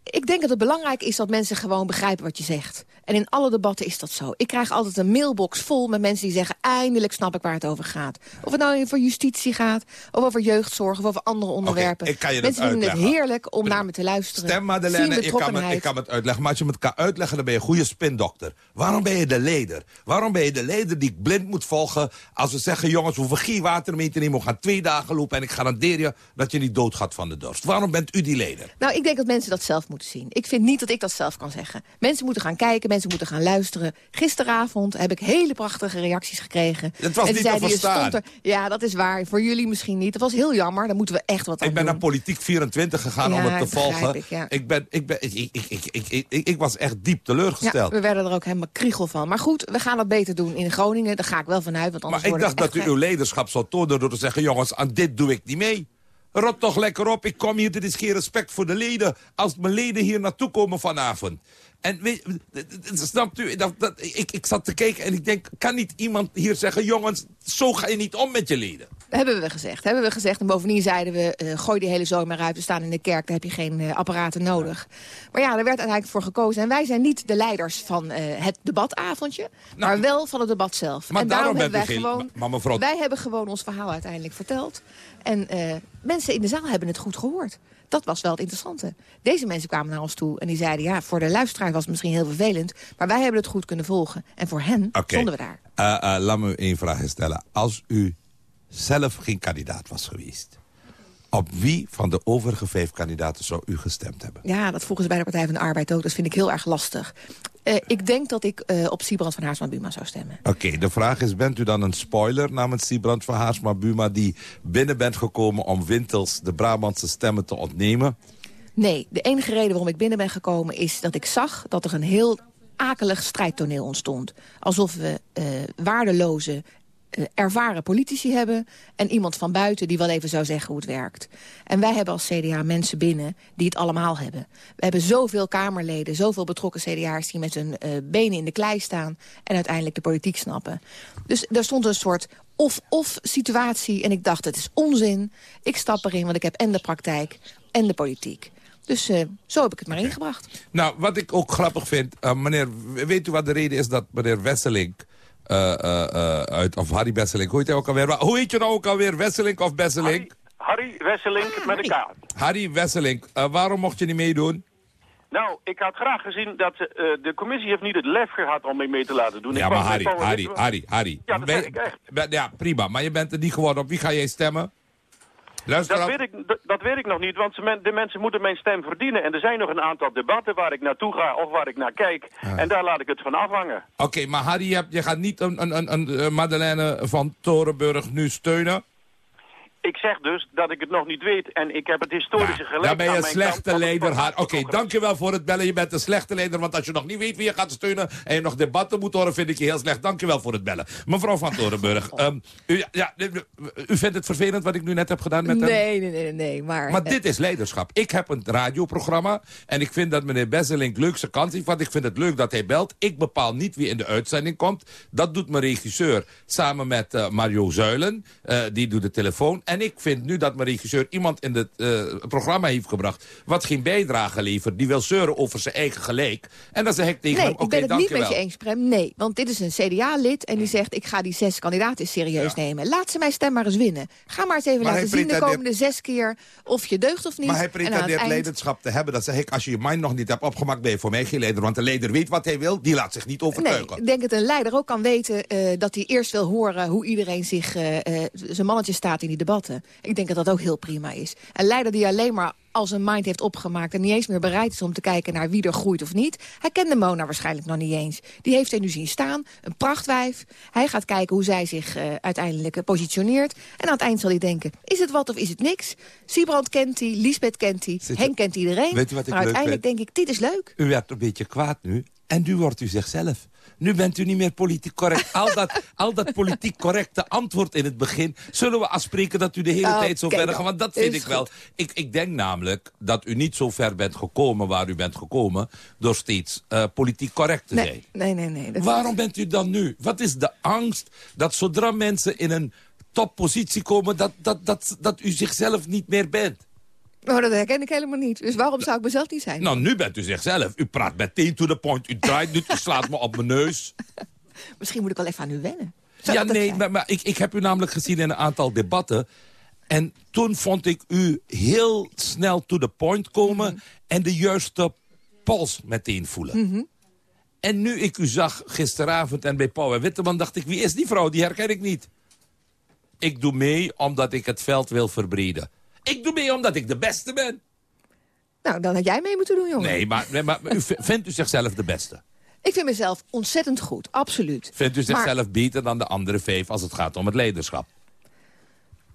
Speaker 21: Ik denk dat het belangrijk is dat mensen gewoon begrijpen wat je zegt. En in alle debatten is dat zo. Ik krijg altijd een mailbox vol met mensen die zeggen... eindelijk snap ik waar het over gaat. Of het nou over justitie gaat, of over jeugdzorg... of over andere onderwerpen.
Speaker 20: ik kan je dat
Speaker 21: mensen vinden het heerlijk om naar me te luisteren.
Speaker 20: Stem Madeleine, ik kan, het, ik kan het uitleggen. Maar als je het kan uitleggen, dan ben je een goede spindokter. Waarom ben je de leider? Waarom ben je de leider die ik blind moet volgen... als we zeggen, jongens, we hoeven geen water mee te nemen... we gaan twee dagen lopen en ik garandeer je dat je niet doodgaat van de dorst. Waarom bent u die leider?
Speaker 21: Nou, ik denk dat mensen dat zelf moeten zien. Ik vind niet dat ik dat zelf kan zeggen. Mensen moeten gaan kijken, mensen moeten gaan luisteren. Gisteravond heb ik hele prachtige reacties gekregen.
Speaker 20: Het was
Speaker 21: en die
Speaker 20: niet te
Speaker 21: zeiden, stond er. Ja, dat is waar. Voor jullie misschien niet. Dat was heel jammer. Daar moeten we echt wat aan
Speaker 20: Ik ben
Speaker 21: doen.
Speaker 20: naar Politiek 24 gegaan om het te volgen.
Speaker 21: ik, ja.
Speaker 20: ik, ben, ik, ben, ik, ik, ik, ik, ik, ik, ik was echt diep
Speaker 21: Ja,
Speaker 20: teleurgesteld.
Speaker 21: we werden er ook helemaal kriegel van. Maar goed, we gaan dat beter doen in Groningen. Daar ga ik wel vanuit, want anders
Speaker 20: Maar ik dacht dat u uw leiderschap zou tonen door te zeggen... jongens, aan dit doe ik niet mee. Rot toch lekker op, ik kom hier, dit is geen respect voor de leden. Als mijn leden hier naartoe komen vanavond. En weet, snapt u, dat, dat, ik, ik zat te kijken en ik denk... kan niet iemand hier zeggen, jongens, zo ga je niet om met je leden?
Speaker 21: Hebben we gezegd. Hebben we gezegd. En bovendien zeiden we, eh, gooi die hele zomer uit. We staan in de kerk, daar heb je geen eh, apparaten nodig. Maar ja, er werd uiteindelijk voor gekozen. En wij zijn niet de leiders van eh, het debatavondje. maar wel van het debat zelf.
Speaker 20: Nou, maar
Speaker 21: en
Speaker 20: daarom
Speaker 21: daarom hebben wij
Speaker 20: geen-
Speaker 21: gewoon...
Speaker 20: maar mevrouw-
Speaker 21: Wij hebben gewoon ons verhaal uiteindelijk verteld. En mensen in de zaal hebben het goed gehoord. Dat was wel het interessante. Deze mensen kwamen naar ons toe en die zeiden... ja, voor de luisteraar was het misschien heel vervelend... maar wij hebben het goed kunnen volgen. En voor hen stonden we daar.
Speaker 20: Eh, eh, laat me één vraag stellen. Als u zelf geen kandidaat was geweest... op wie van de overige vijf kandidaten zou u gestemd hebben?
Speaker 21: Ja, dat vroegen ze bij de Partij van de Arbeid ook. Dat vind ik heel erg lastig. Eh, ik denk dat ik eh, op Siebrand van Haarsma Buma zou stemmen.
Speaker 20: Oké, de vraag is, bent u dan een spoiler namens Siebrand van Haarsma Buma... die binnen bent gekomen om Wintels de Brabantse stemmen te ontnemen?
Speaker 21: Nee, de enige reden waarom ik binnen ben gekomen is dat ik zag dat er een heel akelig strijdtoneel ontstond. Alsof we eh, waardeloze, ervaren politici hebben... en iemand van buiten die wel even zou zeggen hoe het werkt. En wij hebben als CDA mensen binnen die het allemaal hebben. We hebben zoveel Kamerleden, zoveel betrokken CDA'ers... die met hun eh, benen in de klei staan en uiteindelijk de politiek snappen. Dus er stond een soort of-of situatie en ik dacht, het is onzin. Ik stap erin, want ik heb en de praktijk en de politiek. Dus eh, zo heb ik het maar ingebracht.
Speaker 20: Nou, wat ik ook grappig vind... eh, meneer, weet u wat de reden is dat meneer Wesselink... eh, eh, eh, uit, of Harry Wesselink, hoe heet hij ook alweer? Hoe heet je nou ook alweer, Wesselink of Besselink?
Speaker 22: Harry Wesselink met een K.
Speaker 20: Harry Wesselink, waarom mocht je niet meedoen?
Speaker 22: Nou, ik had graag gezien dat de commissie heeft niet het lef gehad om mee mee te laten doen.
Speaker 20: Ja,
Speaker 22: Ik
Speaker 20: maar Harry, Harry, Harry, Harry.
Speaker 22: Ja, dat
Speaker 20: Ben-
Speaker 22: ik echt.
Speaker 20: ben- ja, prima, maar je bent er niet geworden. Op wie ga jij stemmen? Luister
Speaker 22: Dat weet, ik, dat, dat weet ik nog niet, want de mensen moeten mijn stem verdienen. En er zijn nog een aantal debatten waar ik naartoe ga of waar ik naar kijk. En daar laat ik het van afhangen.
Speaker 20: Oké, maar Harry, je gaat niet een, een, een, een, eh, Madeleine van Torenburg nu steunen?
Speaker 22: Ik zeg dus dat ik het nog niet weet en ik heb het historische gelijk
Speaker 20: Dan ben je een slechte leider. Oké, dankjewel voor het bellen. Je bent een slechte leider, want als je nog niet weet wie je gaat steunen... en je nog debatten moet horen, vind ik je heel slecht. Dankjewel voor het bellen. Mevrouw van Torenburg, ehm, u, ja, u vindt het vervelend wat ik nu net heb gedaan met hem?
Speaker 21: Nee, nee, nee, nee. Maar,
Speaker 20: Maar
Speaker 21: eh,
Speaker 20: dit is leiderschap. Ik heb een radioprogramma en ik vind dat meneer Besselink leuk zijn kans heeft. Want ik vind het leuk dat hij belt. Ik bepaal niet wie in de uitzending komt. Dat doet mijn regisseur samen met eh, Mario Zuilen. Eh, die doet de telefoon. En ik vind nu dat mijn regisseur iemand in het eh, programma heeft gebracht... wat geen bijdrage levert. Die wil zeuren over zijn eigen gelijk. En dan zeg ik tegen
Speaker 21: Nee,
Speaker 20: hem,
Speaker 21: ik
Speaker 20: oké,
Speaker 21: ben het niet met je eens, Prem. Nee, want dit is een CDA-lid en die zegt... ik ga die zes kandidaten serieus nemen. Laat ze mijn stem maar eens winnen. Ga maar eens even
Speaker 20: Maar
Speaker 21: laten zien de komende zes keer... of je deugt of niet.
Speaker 20: Maar hij pretendeert
Speaker 21: eind-
Speaker 20: leiderschap te hebben. Dan zeg ik, als je je mind nog niet hebt opgemaakt... ben je voor mij geen leider. Want de leider weet wat hij wil. Die laat zich niet
Speaker 21: Nee,
Speaker 20: overtuigen.
Speaker 21: ik denk dat een leider ook kan weten eh, dat hij eerst wil horen... hoe iedereen zich eh, zijn mannetje staat in die Ik denk dat dat ook heel prima is. Een leider die alleen maar als een mind heeft opgemaakt... en niet eens meer bereid is om te kijken naar wie er groeit of niet. Hij kende Mona waarschijnlijk nog niet eens. Die heeft hij nu zien staan, een prachtwijf. Hij gaat kijken hoe zij zich eh, uiteindelijk eh, positioneert. En aan het eind zal hij denken, is het wat of is het niks? Siebrand kent hij, Lisbeth kent hij, Henk kent iedereen.
Speaker 20: Weet je wat ik
Speaker 21: maar uiteindelijk denk ik, dit is leuk.
Speaker 20: U werd een beetje kwaad nu. En nu wordt u zichzelf. Nu bent u niet meer politiek correct. Al dat, al dat politiek correcte antwoord in het begin... zullen we afspreken dat u de hele
Speaker 21: Oké
Speaker 20: tijd zo verder gaat. Want dat vind ik wel. Ik, ik denk namelijk dat u niet zo ver bent gekomen waar u bent gekomen... door steeds eh, politiek correct te zijn.
Speaker 21: Nee, nee, nee. nee dat-
Speaker 20: Waarom bent u dan nu? Wat is de angst dat zodra mensen in een toppositie komen... dat, dat, dat, dat u zichzelf niet meer bent?
Speaker 21: Nou, dat herken ik helemaal niet. Dus waarom zou ik mezelf niet zijn?
Speaker 20: Nou, nu bent u zichzelf. U praat meteen to the point. U draait niet, u slaat me op mijn neus.
Speaker 21: Misschien moet ik wel even aan u wennen. Zou
Speaker 20: Ja, nee, maar, maar ik, ik heb u namelijk gezien in een aantal debatten. En toen vond ik u heel snel to the point komen...
Speaker 21: Mhm.
Speaker 20: en de juiste pols meteen voelen.
Speaker 21: Mhm.
Speaker 20: En nu ik u zag gisteravond en bij Pauw en Witteman... dacht ik, wie is die vrouw? Die herken ik niet. Ik doe mee omdat ik het veld wil verbreden. Ik doe mee omdat ik de beste ben.
Speaker 21: Nou, dan had jij mee moeten doen, jongen.
Speaker 20: Nee, maar, maar, maar u, vindt u zichzelf de beste?
Speaker 21: Ik vind mezelf ontzettend goed, absoluut.
Speaker 20: Vindt u
Speaker 21: Maar-
Speaker 20: zichzelf beter dan de andere vijf als het gaat om het leiderschap?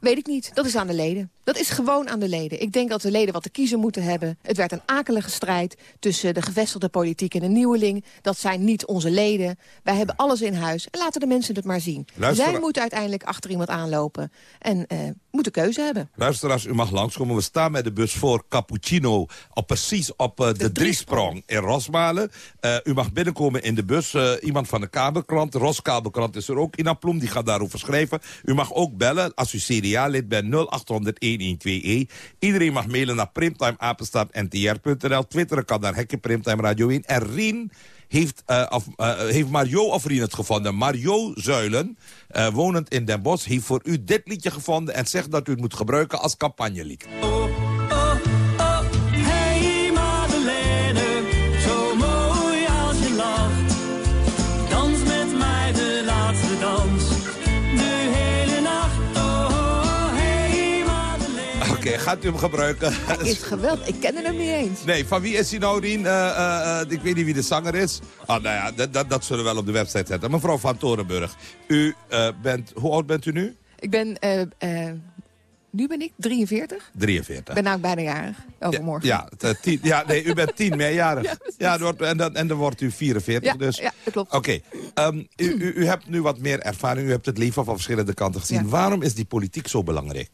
Speaker 21: Weet ik niet. Dat is aan de leden. Dat is gewoon aan de leden. Ik denk dat de leden wat te kiezen moeten hebben. Het werd een akelige strijd tussen de gevestigde politiek en de nieuweling. Dat zijn niet onze leden. Wij hebben alles in huis. En laten de mensen het maar zien. Zij moeten uiteindelijk achter iemand aanlopen. En eh moeten keuze hebben.
Speaker 20: Luisteraars, u mag langskomen. We staan met de bus voor Cappuccino. Op, precies op eh, de, driesprong in Rosmalen. Eh, u mag binnenkomen in de bus. Iemand van de kabelkrant, Ros Kabelkrant is er ook. Ina Ploem, die gaat daarover schrijven. U mag ook bellen als u CDA-lid bent 0800-1121. Iedereen mag mailen naar primtimeapenstaartntr.nl. Twitteren kan naar Hekje Primtime Radio 1. En Rien heeft, eh, of, eh, Mario of Rien het gevonden. Mario Zuilen, eh, wonend in Den Bosch, heeft voor u dit liedje gevonden... en zegt dat u het moet gebruiken als campagnelied. Gaat u hem gebruiken?
Speaker 21: Is geweldig. Ik kende hem niet eens.
Speaker 20: Nee, van wie is hij nou, Rien? Eh, eh, eh, ik weet niet wie de zanger is. Ah, nou ja, dat, dat, dat zullen we wel op de website zetten. Mevrouw van Torenburg, u bent... Hoe oud bent u nu?
Speaker 21: Ik ben... nu ben ik 43.
Speaker 20: 43.
Speaker 21: Ik ben nou bijna jarig. Overmorgen.
Speaker 20: Ja, eh, tien, ja, nee, u bent tien meerjarig.
Speaker 21: Ja,
Speaker 20: Ja, wordt- en, dan, en dan wordt u 44
Speaker 21: Ja,
Speaker 20: dus.
Speaker 21: ja, dat klopt.
Speaker 20: Oké, ehm, u, u, u hebt nu wat meer ervaring. U hebt het leven van verschillende kanten gezien.
Speaker 21: Ja.
Speaker 20: Waarom is die politiek zo belangrijk?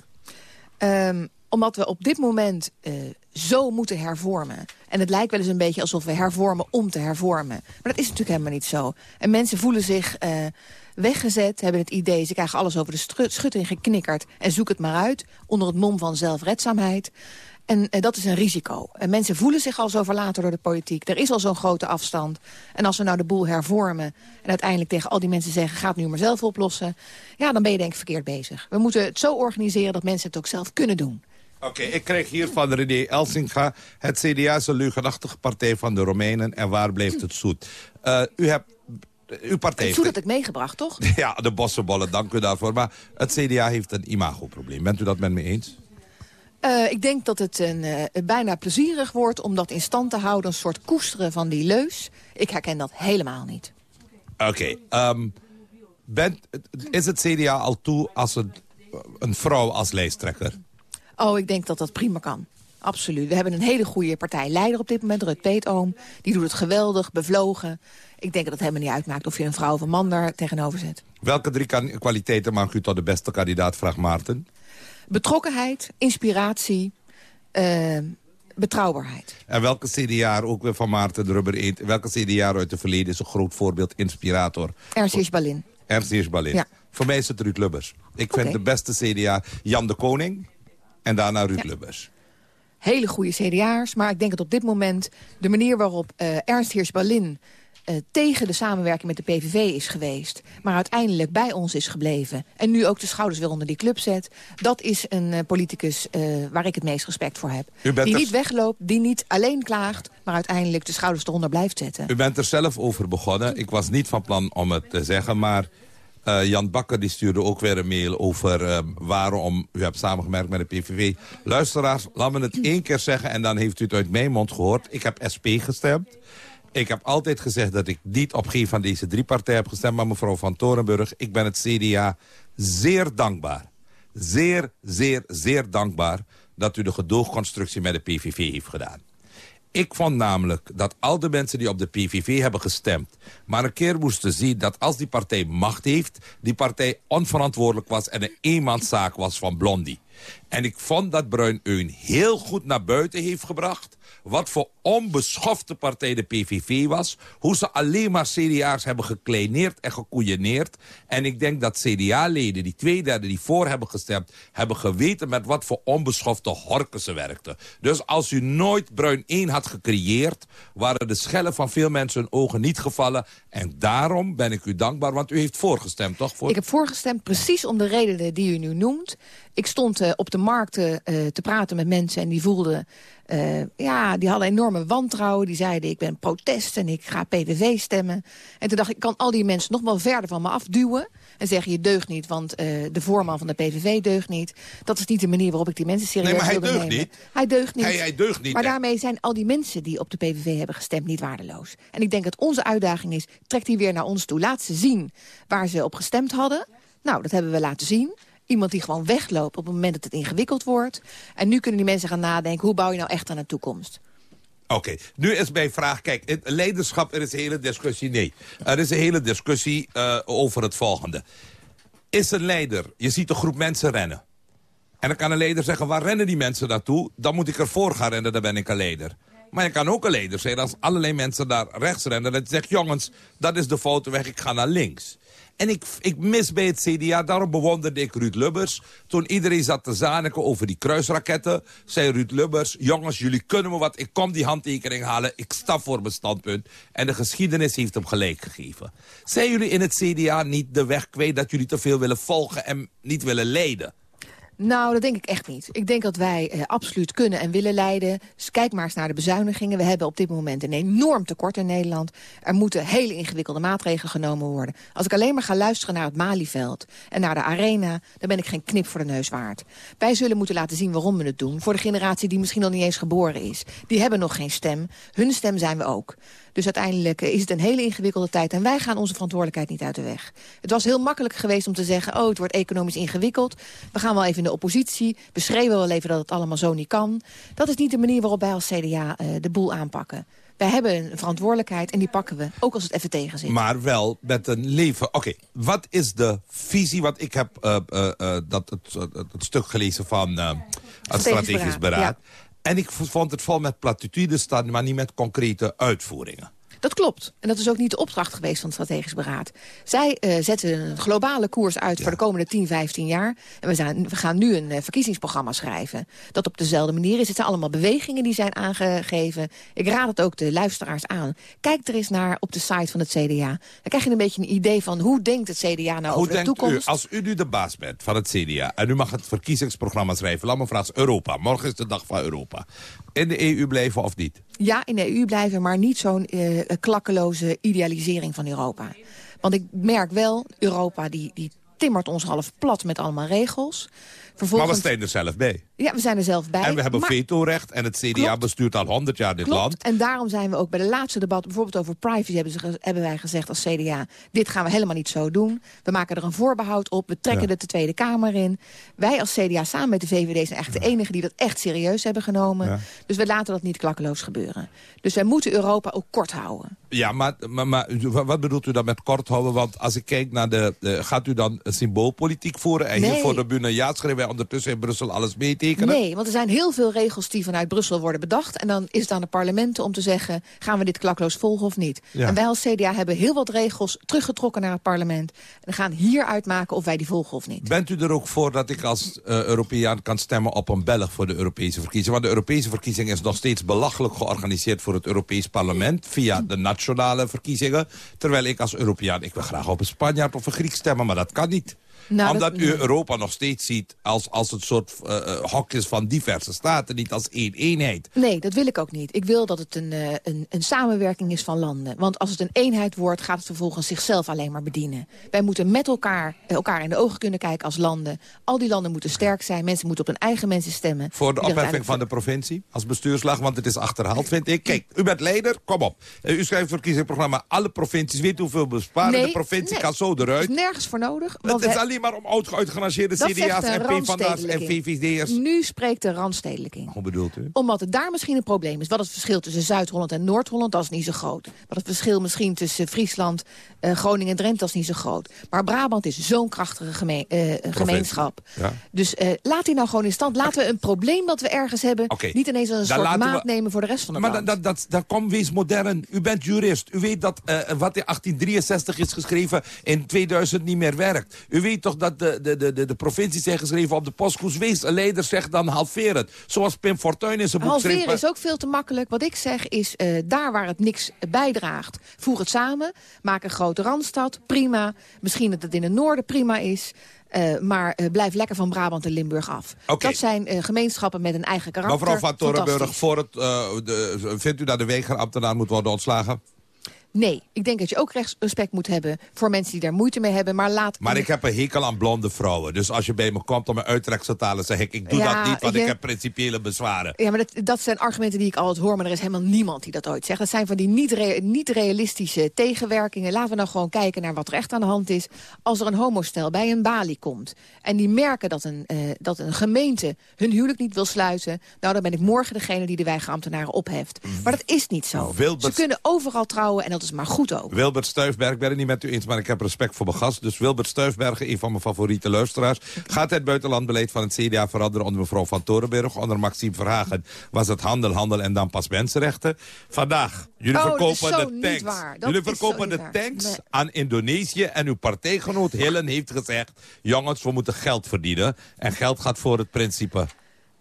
Speaker 21: Ehm, omdat we op dit moment eh, zo moeten hervormen. En het lijkt wel eens een beetje alsof we hervormen om te hervormen. Maar dat is natuurlijk helemaal niet zo. En mensen voelen zich eh, weggezet, hebben het idee... ze krijgen alles over de schutting geknikkerd... en zoek het maar uit, onder het mom van zelfredzaamheid. En eh, dat is een risico. En mensen voelen zich al zo verlaten door de politiek. Er is al zo'n grote afstand. En als we nou de boel hervormen... en uiteindelijk tegen al die mensen zeggen... ga het nu maar zelf oplossen... ja, dan ben je denk ik verkeerd bezig. We moeten het zo organiseren dat mensen het ook zelf kunnen doen.
Speaker 20: Oké, ik krijg hier van René Elsinga... het CDA is een leugenachtige partij van de Romeinen... en waar blijft het zoet? Eh, u hebt... Uw partij
Speaker 21: Het zoet dat ik meegebracht, toch?
Speaker 20: Ja, de bossenbollen, dank u daarvoor. Maar het CDA heeft een imagoprobleem. Bent u dat met me eens?
Speaker 21: Eh, ik denk dat het een, eh, bijna plezierig wordt om dat in stand te houden. Een soort koesteren van die leus. Ik herken dat helemaal niet.
Speaker 20: Oké, ehm, is het CDA al toe als een, een vrouw als lijsttrekker?
Speaker 21: Oh, ik denk dat dat prima kan. Absoluut. We hebben een hele goede partijleider op dit moment, Rut Peetoom. Die doet het geweldig, bevlogen. Ik denk dat het helemaal niet uitmaakt of je een vrouw of een man daar tegenover zet.
Speaker 20: Welke drie kwaliteiten maakt u tot de beste kandidaat, vraagt Maarten?
Speaker 21: Betrokkenheid, inspiratie, eh, betrouwbaarheid.
Speaker 20: En welke CDA, ook weer van Maarten de Rubber Eend... welke CDA uit het verleden is een groot voorbeeld, inspirator?
Speaker 21: Ernst Hirschbalin.
Speaker 20: Ernst Heersbalin.
Speaker 21: Ja.
Speaker 20: Voor mij is het Ruud Lubbers. Ik vind de beste CDA Jan de Koning en daarna Ruud
Speaker 21: Ja.
Speaker 20: Lubbers.
Speaker 21: hele goede CDA'ers. Maar ik denk dat op dit moment de manier waarop eh, Ernst Heers-Berlin... eh, tegen de samenwerking met de PVV is geweest... maar uiteindelijk bij ons is gebleven... en nu ook de schouders weer onder die club zet... dat is een eh, politicus waar ik het meest respect voor heb.
Speaker 20: U bent
Speaker 21: Die
Speaker 20: er-
Speaker 21: niet wegloopt, die niet alleen klaagt... maar uiteindelijk de schouders eronder blijft zetten.
Speaker 20: U bent er zelf over begonnen. Ik was niet van plan om het te zeggen, maar... eh, Jan Bakker die stuurde ook weer een mail over eh, waarom u hebt samengewerkt met de PVV. Luisteraars, laat me het één keer zeggen en dan heeft u het uit mijn mond gehoord. Ik heb SP gestemd. Ik heb altijd gezegd dat ik niet op geen van deze drie partijen heb gestemd. Maar mevrouw Van Torenburg, ik ben het CDA zeer dankbaar. Zeer, zeer, zeer dankbaar dat u de gedoogconstructie met de PVV heeft gedaan. Ik vond namelijk dat al de mensen die op de PVV hebben gestemd... maar een keer moesten zien dat als die partij macht heeft... die partij onverantwoordelijk was en een eenmanszaak was van Blondie. En ik vond dat Bruin Eun heel goed naar buiten heeft gebracht... wat voor onbeschofte partij de PVV was. Hoe ze alleen maar CDA's hebben gekleineerd en gekoeieneerd. En ik denk dat CDA-leden, die twee derde die voor hebben gestemd... hebben geweten met wat voor onbeschofte horken ze werkten. Dus als u nooit Bruin 1 had gecreëerd... waren de schellen van veel mensen hun ogen niet gevallen. En daarom ben ik u dankbaar, want u heeft voorgestemd, toch? Voor...
Speaker 21: Ik heb voorgestemd precies om de redenen die u nu noemt. Ik stond uh, op de markten uh, te praten met mensen en die voelden... Uh, ja, die hadden enorme wantrouwen. Die zeiden, ik ben protest en ik ga PVV stemmen. En toen dacht ik, ik kan al die mensen nog wel verder van me afduwen... en zeggen, je deugt niet, want de voorman van de PVV deugt niet. Dat is niet de manier waarop ik die mensen serieus
Speaker 20: nee, maar hij deugt
Speaker 21: nemen.
Speaker 20: niet.
Speaker 21: Hij deugt niet.
Speaker 20: Hij, hij deugt niet.
Speaker 21: Maar daarmee zijn al die mensen die op de PVV hebben gestemd niet waardeloos. En ik denk dat onze uitdaging is, trek die weer naar ons toe. Laat ze zien waar ze op gestemd hadden. Nou, dat hebben we laten zien. Iemand die gewoon wegloopt op het moment dat het ingewikkeld wordt. En nu kunnen die mensen gaan nadenken, hoe bouw je nou echt aan de toekomst?
Speaker 20: Oké, nu is mijn vraag, kijk, leiderschap, er is een hele discussie, nee. Er is een hele discussie uh, over het volgende. Is een leider, je ziet een groep mensen rennen. En dan kan een leider zeggen, waar rennen die mensen naartoe? Dan moet ik ervoor gaan rennen, dan ben ik een leider. Maar je kan ook een leider zijn als allerlei mensen daar rechts rennen. Je zegt, jongens, dat is de foute weg, ik ga naar links. En ik, ik mis bij het CDA, daarom bewonderde ik Ruud Lubbers. Toen iedereen zat te zaniken over die kruisraketten... zei Ruud Lubbers, jongens, jullie kunnen me wat. Ik kom die handtekening halen, ik stap voor mijn standpunt. En de geschiedenis heeft hem gelijk gegeven. Zijn jullie in het CDA niet de weg kwijt... dat jullie te veel willen volgen en niet willen leiden?
Speaker 21: Nou, dat denk ik echt niet. Ik denk dat wij eh, absoluut kunnen en willen leiden. Dus kijk maar eens naar de bezuinigingen. We hebben op dit moment een enorm tekort in Nederland. Er moeten hele ingewikkelde maatregelen genomen worden. Als ik alleen maar ga luisteren naar het Malieveld en naar de arena... dan ben ik geen knip voor de neus waard. Wij zullen moeten laten zien waarom we het doen. Voor de generatie die misschien nog niet eens geboren is. Die hebben nog geen stem. Hun stem zijn we ook. Dus uiteindelijk is het een hele ingewikkelde tijd. En wij gaan onze verantwoordelijkheid niet uit de weg. Het was heel makkelijk geweest om te zeggen... oh, het wordt economisch ingewikkeld. We gaan wel even in de oppositie. We schreeuwen wel even dat het allemaal zo niet kan. Dat is niet de manier waarop wij als CDA uh, de boel aanpakken. Wij hebben een verantwoordelijkheid en die pakken we, ook als het even tegen zit.
Speaker 20: Maar wel met een leven. Oké, okay, wat is de visie? Want ik heb uh, uh, dat, het, het, stuk gelezen van het strategisch beraad. Ja. En ik vond het vol met platitudes staan, maar niet met concrete uitvoeringen.
Speaker 21: Dat klopt. En dat is ook niet de opdracht geweest van het strategisch beraad. Zij uh, zetten een globale koers uit ja. voor de komende 10, 15 jaar. En we, zijn, we gaan nu een uh, verkiezingsprogramma schrijven. Dat op dezelfde manier is. Het zijn allemaal bewegingen die zijn aangegeven. Ik raad het ook de luisteraars aan. Kijk er eens naar op de site van het CDA. Dan krijg je een beetje een idee van hoe denkt het CDA nou
Speaker 20: hoe
Speaker 21: over de toekomst.
Speaker 20: U, als u nu de baas bent van het CDA en u mag het verkiezingsprogramma schrijven. Laat me vragen, Europa. Morgen is de dag van Europa. In de EU blijven of niet?
Speaker 21: Ja, in de EU blijven, maar niet zo'n uh, klakkeloze idealisering van Europa. Want ik merk wel, Europa die, die timmert ons half plat met allemaal regels.
Speaker 20: Vervolgens... Maar we staan er zelf bij.
Speaker 21: Ja, we zijn er zelf bij.
Speaker 20: En we hebben
Speaker 21: maar...
Speaker 20: vetorecht en het CDA Klopt. bestuurt al 100 jaar dit
Speaker 21: Klopt.
Speaker 20: land.
Speaker 21: En daarom zijn we ook bij de laatste debat, bijvoorbeeld over privacy... hebben, ze, hebben wij gezegd als CDA, dit gaan we helemaal niet zo doen. We maken er een voorbehoud op, we trekken ja. het de Tweede Kamer in. Wij als CDA samen met de VVD zijn echt de enigen die dat echt serieus hebben genomen. Ja. Dus we laten dat niet klakkeloos gebeuren. Dus wij moeten Europa ook kort houden.
Speaker 20: Ja, maar, maar, maar wat bedoelt u dan met kort houden? Want als ik kijk naar de... de gaat u dan symboolpolitiek voeren? En
Speaker 21: nee.
Speaker 20: hier voor de bühne ja schrijven wij ondertussen in Brussel alles meetekenen?
Speaker 21: Nee, want er zijn heel veel regels die vanuit Brussel worden bedacht. En dan is het aan de parlementen om te zeggen... gaan we dit klakloos volgen of niet? Ja. En wij als CDA hebben heel wat regels teruggetrokken naar het parlement. En gaan hier uitmaken of wij die volgen of niet.
Speaker 20: Bent u er ook voor dat ik als uh, Europeaan kan stemmen op een Belg voor de Europese verkiezingen? Want de Europese verkiezing is nog steeds belachelijk georganiseerd voor het Europees parlement... via de nationale verkiezingen. Terwijl ik als Europeaan, ik wil graag op een Spanjaard of een Griek stemmen... maar dat kan niet.
Speaker 21: Nou,
Speaker 20: Omdat
Speaker 21: dat,
Speaker 20: u Europa nog steeds ziet als, als een soort uh, uh, hokjes van diverse staten, niet als één eenheid.
Speaker 21: Nee, dat wil ik ook niet. Ik wil dat het een, uh, een, een samenwerking is van landen. Want als het een eenheid wordt, gaat het vervolgens zichzelf alleen maar bedienen. Wij moeten met elkaar, elkaar in de ogen kunnen kijken als landen. Al die landen moeten sterk zijn. Mensen moeten op hun eigen mensen stemmen.
Speaker 20: Voor de opheffing van de provincie als bestuurslag, want het is achterhaald, vind ik. Kijk, u bent leider, kom op. u schrijft het verkiezingsprogramma, alle provincies, weet hoeveel besparen.
Speaker 21: Nee,
Speaker 20: de provincie
Speaker 21: nee,
Speaker 20: kan zo eruit.
Speaker 21: Er is nergens voor nodig.
Speaker 20: Want het is alleen maar om oud uitgerangeerde
Speaker 21: Dat zegt
Speaker 20: CDA's
Speaker 21: de
Speaker 20: en PvdA's en. VVD'ers.
Speaker 21: Nu spreekt de randstedelijking.
Speaker 20: Hoe bedoelt u?
Speaker 21: Omdat het daar misschien een probleem is. Wat het verschil tussen Zuid-Holland en Noord-Holland, dat is niet zo groot. Wat het verschil misschien tussen Friesland, eh, Groningen en Drenthe, dat is niet zo groot. Maar Brabant is zo'n krachtige geme- eh, gemeenschap.
Speaker 20: Ja.
Speaker 21: Dus eh, laat die nou gewoon in stand. Laten we een probleem dat we ergens hebben... Niet ineens als een
Speaker 20: Dan
Speaker 21: soort
Speaker 20: we-
Speaker 21: maat nemen voor de rest van het
Speaker 20: Maar
Speaker 21: land.
Speaker 20: dat, dat, dat, dat komt wees modern. U bent jurist. U weet dat wat in 1863 is geschreven in 2000 niet meer werkt. U weet toch dat de, de, de, de, provincies zijn geschreven op de postkoers. Wees een leider, zegt dan halveer het. Zoals Pim Fortuyn in zijn boek schreef.
Speaker 21: Halveren is ook veel te makkelijk. Wat ik zeg is, eh, daar waar het niks bijdraagt, voer het samen. Maak een grote randstad, prima. Misschien dat het in het noorden prima is. eh, maar eh, blijf lekker van Brabant en Limburg af. Dat zijn gemeenschappen met een eigen karakter.
Speaker 20: Mevrouw van Torenburg, voor het, de, vindt u dat de wegerambtenaar moet worden ontslagen?
Speaker 21: Nee, ik denk dat je ook respect moet hebben voor mensen die daar moeite mee hebben. Maar laat...
Speaker 20: Maar ik heb een hekel aan blonde vrouwen. Dus als je bij me komt om een uittreksel te halen... zeg ik, ik doe
Speaker 21: Ja,
Speaker 20: dat niet, want
Speaker 21: je-
Speaker 20: ik heb principiële bezwaren.
Speaker 21: Ja, maar dat, dat zijn argumenten die ik altijd hoor, maar er is helemaal niemand die dat ooit zegt. Dat zijn van die niet, rea- niet realistische tegenwerkingen. Laten we nou gewoon kijken naar wat er echt aan de hand is. Als er een homostel bij een balie komt en die merken dat een, eh, dat een gemeente hun huwelijk niet wil sluiten... nou, dan ben ik morgen degene die de weigerambtenaren opheft. Maar dat is niet zo. Ze kunnen overal trouwen en dat is maar goed ook.
Speaker 20: Wilbert Stuifberg, ik ben het niet met u eens, maar ik heb respect voor mijn gast. Dus Wilbert Stuifberg, een van mijn favoriete luisteraars. Gaat het buitenlandbeleid van het CDA veranderen onder mevrouw Van Torenburg? Onder Maxime Verhagen was het handel, handel en dan pas mensenrechten. Vandaag, jullie
Speaker 21: Oh, dat
Speaker 20: verkopen de tanks.
Speaker 21: Dat
Speaker 20: Jullie verkopen de tanks
Speaker 21: Nee.
Speaker 20: aan Indonesië. En uw partijgenoot Hillen heeft gezegd... jongens, we moeten geld verdienen. En geld gaat voor het principe.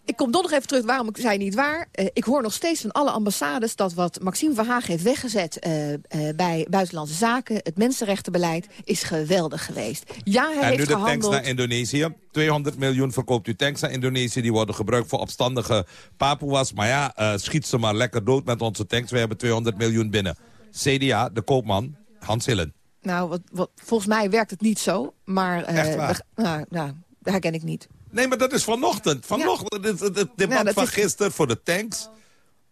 Speaker 21: Ik kom toch nog even terug, waarom ik zei niet waar. Eh, ik hoor nog steeds van alle ambassades dat wat Maxime Verhagen heeft weggezet... eh, eh, bij Buitenlandse Zaken, het mensenrechtenbeleid, is geweldig geweest. Ja, hij
Speaker 20: en
Speaker 21: heeft
Speaker 20: nu de tanks naar Indonesië. 200 miljoen verkoopt u tanks naar Indonesië. Die worden gebruikt voor opstandige Papua's. Maar ja, schiet ze maar lekker dood met onze tanks. We hebben 200 miljoen binnen. CDA, de koopman, Hans Hillen.
Speaker 21: Nou, wat, wat, volgens mij werkt het niet zo, maar...
Speaker 20: Echt waar?
Speaker 21: we- nou, nou, dat herken ik niet.
Speaker 20: Nee, maar dat is vanochtend. Vanochtend, het, het, het debat
Speaker 21: Ja, dat
Speaker 20: van
Speaker 21: is-
Speaker 20: gisteren voor de tanks.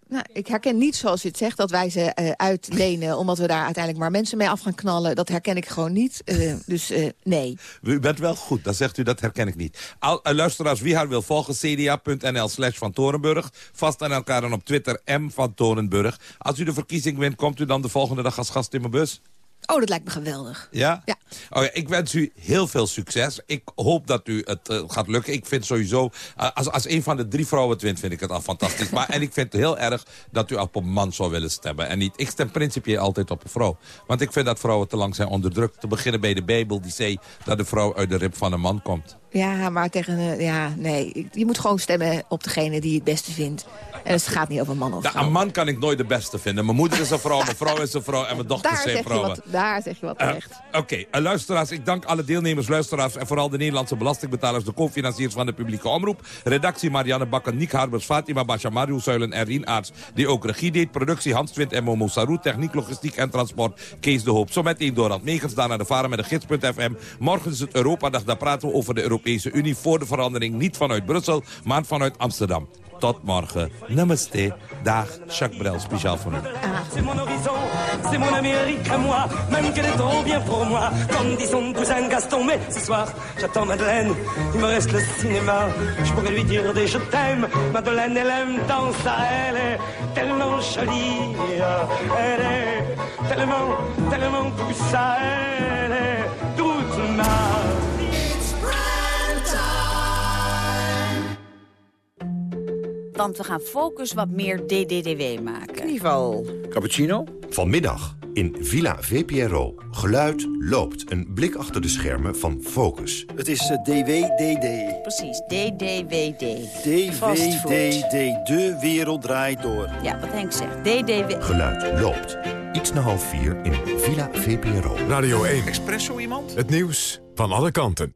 Speaker 21: Nou, ik herken niet zoals u het zegt dat wij ze eh, uitlenen... omdat we daar uiteindelijk maar mensen mee af gaan knallen. Dat herken ik gewoon niet. Eh, dus eh, nee.
Speaker 20: U bent wel goed, dan zegt u dat herken ik niet. Al, luisteraars, wie haar wil volgen, cda.nl slash van Torenburg. Vast aan elkaar en op Twitter, M van Torenburg. Als u de verkiezing wint, komt u dan de volgende dag als gast in mijn bus?
Speaker 21: Oh, dat lijkt me geweldig.
Speaker 20: Ja?
Speaker 21: Ja.
Speaker 20: Oh ja, ik wens u heel veel succes. Ik hoop dat u het eh, gaat lukken. Ik vind sowieso, eh, als, als een van de drie vrouwen het wint, vind ik het al fantastisch. maar, en ik vind het heel erg dat u op een man zou willen stemmen. En niet, ik stem principieel altijd op een vrouw. Want ik vind dat vrouwen te lang zijn onderdrukt. Te beginnen bij de Bijbel, die zei dat de vrouw uit de rib van een man komt.
Speaker 21: Ja, maar tegen... een- ja, nee. Je moet gewoon stemmen op degene die het beste vindt. En het gaat niet over man of
Speaker 20: Nou,
Speaker 21: vrouw.
Speaker 20: een man kan ik nooit de beste vinden. Mijn moeder is een vrouw, mijn vrouw is een vrouw en mijn
Speaker 21: zeg, je
Speaker 20: vrouwen.
Speaker 21: wat, daar zeg je wat
Speaker 20: Eh,
Speaker 21: terecht.
Speaker 20: Oké, luisteraars, ik dank alle deelnemers, luisteraars... en vooral de Nederlandse belastingbetalers, de co-financiers van de publieke omroep. Redactie Marianne Bakker, Niek Harbers, Fatima Basha, Mario Zuilen en Rien Aarts... die ook regie deed. Productie Hans Twint en Momo Sarou. Techniek, logistiek en transport Kees de Hoop. Zometeen Dorant Megens, daarna de varen met de gids.fm. Morgen is het Europadag, daar praten we over de Europese Unie... voor de verandering, niet vanuit Brussel, maar vanuit Amsterdam. Tot morgen. Namaste. Dag. Jacques Brel, speciaal voor u.
Speaker 18: C'est mon horizon, c'est mon Amérique à moi, même qu'elle est trop bien pour moi. Comme dit cousin Gaston, mais ce soir, j'attends Madeleine, il me reste le cinéma. Je pourrais lui dire des je t'aime, Madeleine, elle aime dans ça, elle est tellement jolie. Elle est tellement, tellement tout ça, elle est toute ma
Speaker 23: Want we gaan Focus wat meer DDDW maken.
Speaker 24: Knieval. Cappuccino? Vanmiddag in Villa VPRO. Geluid loopt. Een blik achter de schermen van Focus.
Speaker 23: Het is DWDD. Precies, DDWD.
Speaker 24: DWDD.
Speaker 23: De wereld draait door. Ja, wat Henk zegt. DDW...
Speaker 24: Geluid loopt. Iets na half vier in Villa VPRO.
Speaker 1: Radio 1.
Speaker 24: Espresso iemand?
Speaker 1: Het nieuws van alle kanten.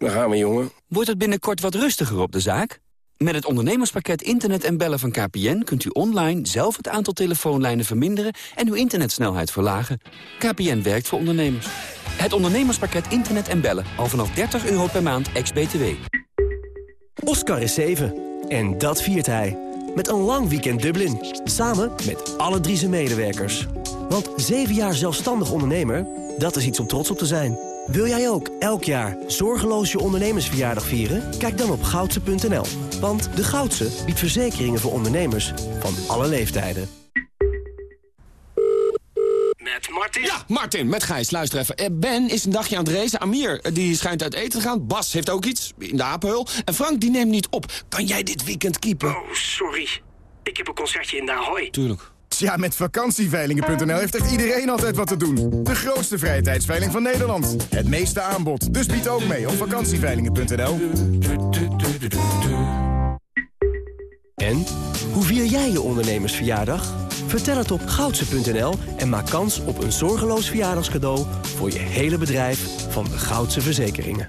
Speaker 25: daar gaan we, jongen.
Speaker 26: Wordt het binnenkort wat rustiger op de zaak? Met het ondernemerspakket Internet en Bellen van KPN... kunt u online zelf het aantal telefoonlijnen verminderen... en uw internetsnelheid verlagen. KPN werkt voor ondernemers. Het ondernemerspakket Internet en Bellen. Al vanaf 30 euro per maand, ex-BTW.
Speaker 27: Oscar is 7. En dat viert hij. Met een lang weekend Dublin. Samen met alle drie zijn medewerkers. Want 7 jaar zelfstandig ondernemer, dat is iets om trots op te zijn. Wil jij ook elk jaar zorgeloos je ondernemersverjaardag vieren? Kijk dan op goudse.nl. Want de Goudse biedt verzekeringen voor ondernemers van alle leeftijden.
Speaker 28: Met Martin?
Speaker 10: Ja, Martin, met Gijs. Luister even. Eh, Ben is een dagje aan het racen. Amir, eh, die schijnt uit eten te gaan. Bas heeft ook iets, in de apenhul. En Frank, die neemt niet op. Kan jij dit weekend keepen?
Speaker 28: Oh, sorry. Ik heb een concertje in Ahoy.
Speaker 10: Tuurlijk.
Speaker 5: Tja, met vakantieveilingen.nl heeft echt iedereen altijd wat te doen. De grootste vrije tijdsveiling van Nederland. Het meeste aanbod. Dus bied ook mee op vakantieveilingen.nl.
Speaker 27: En? Hoe vier jij je ondernemersverjaardag? Vertel het op goudse.nl en maak kans op een zorgeloos verjaardagscadeau... voor je hele bedrijf van de Goudse Verzekeringen.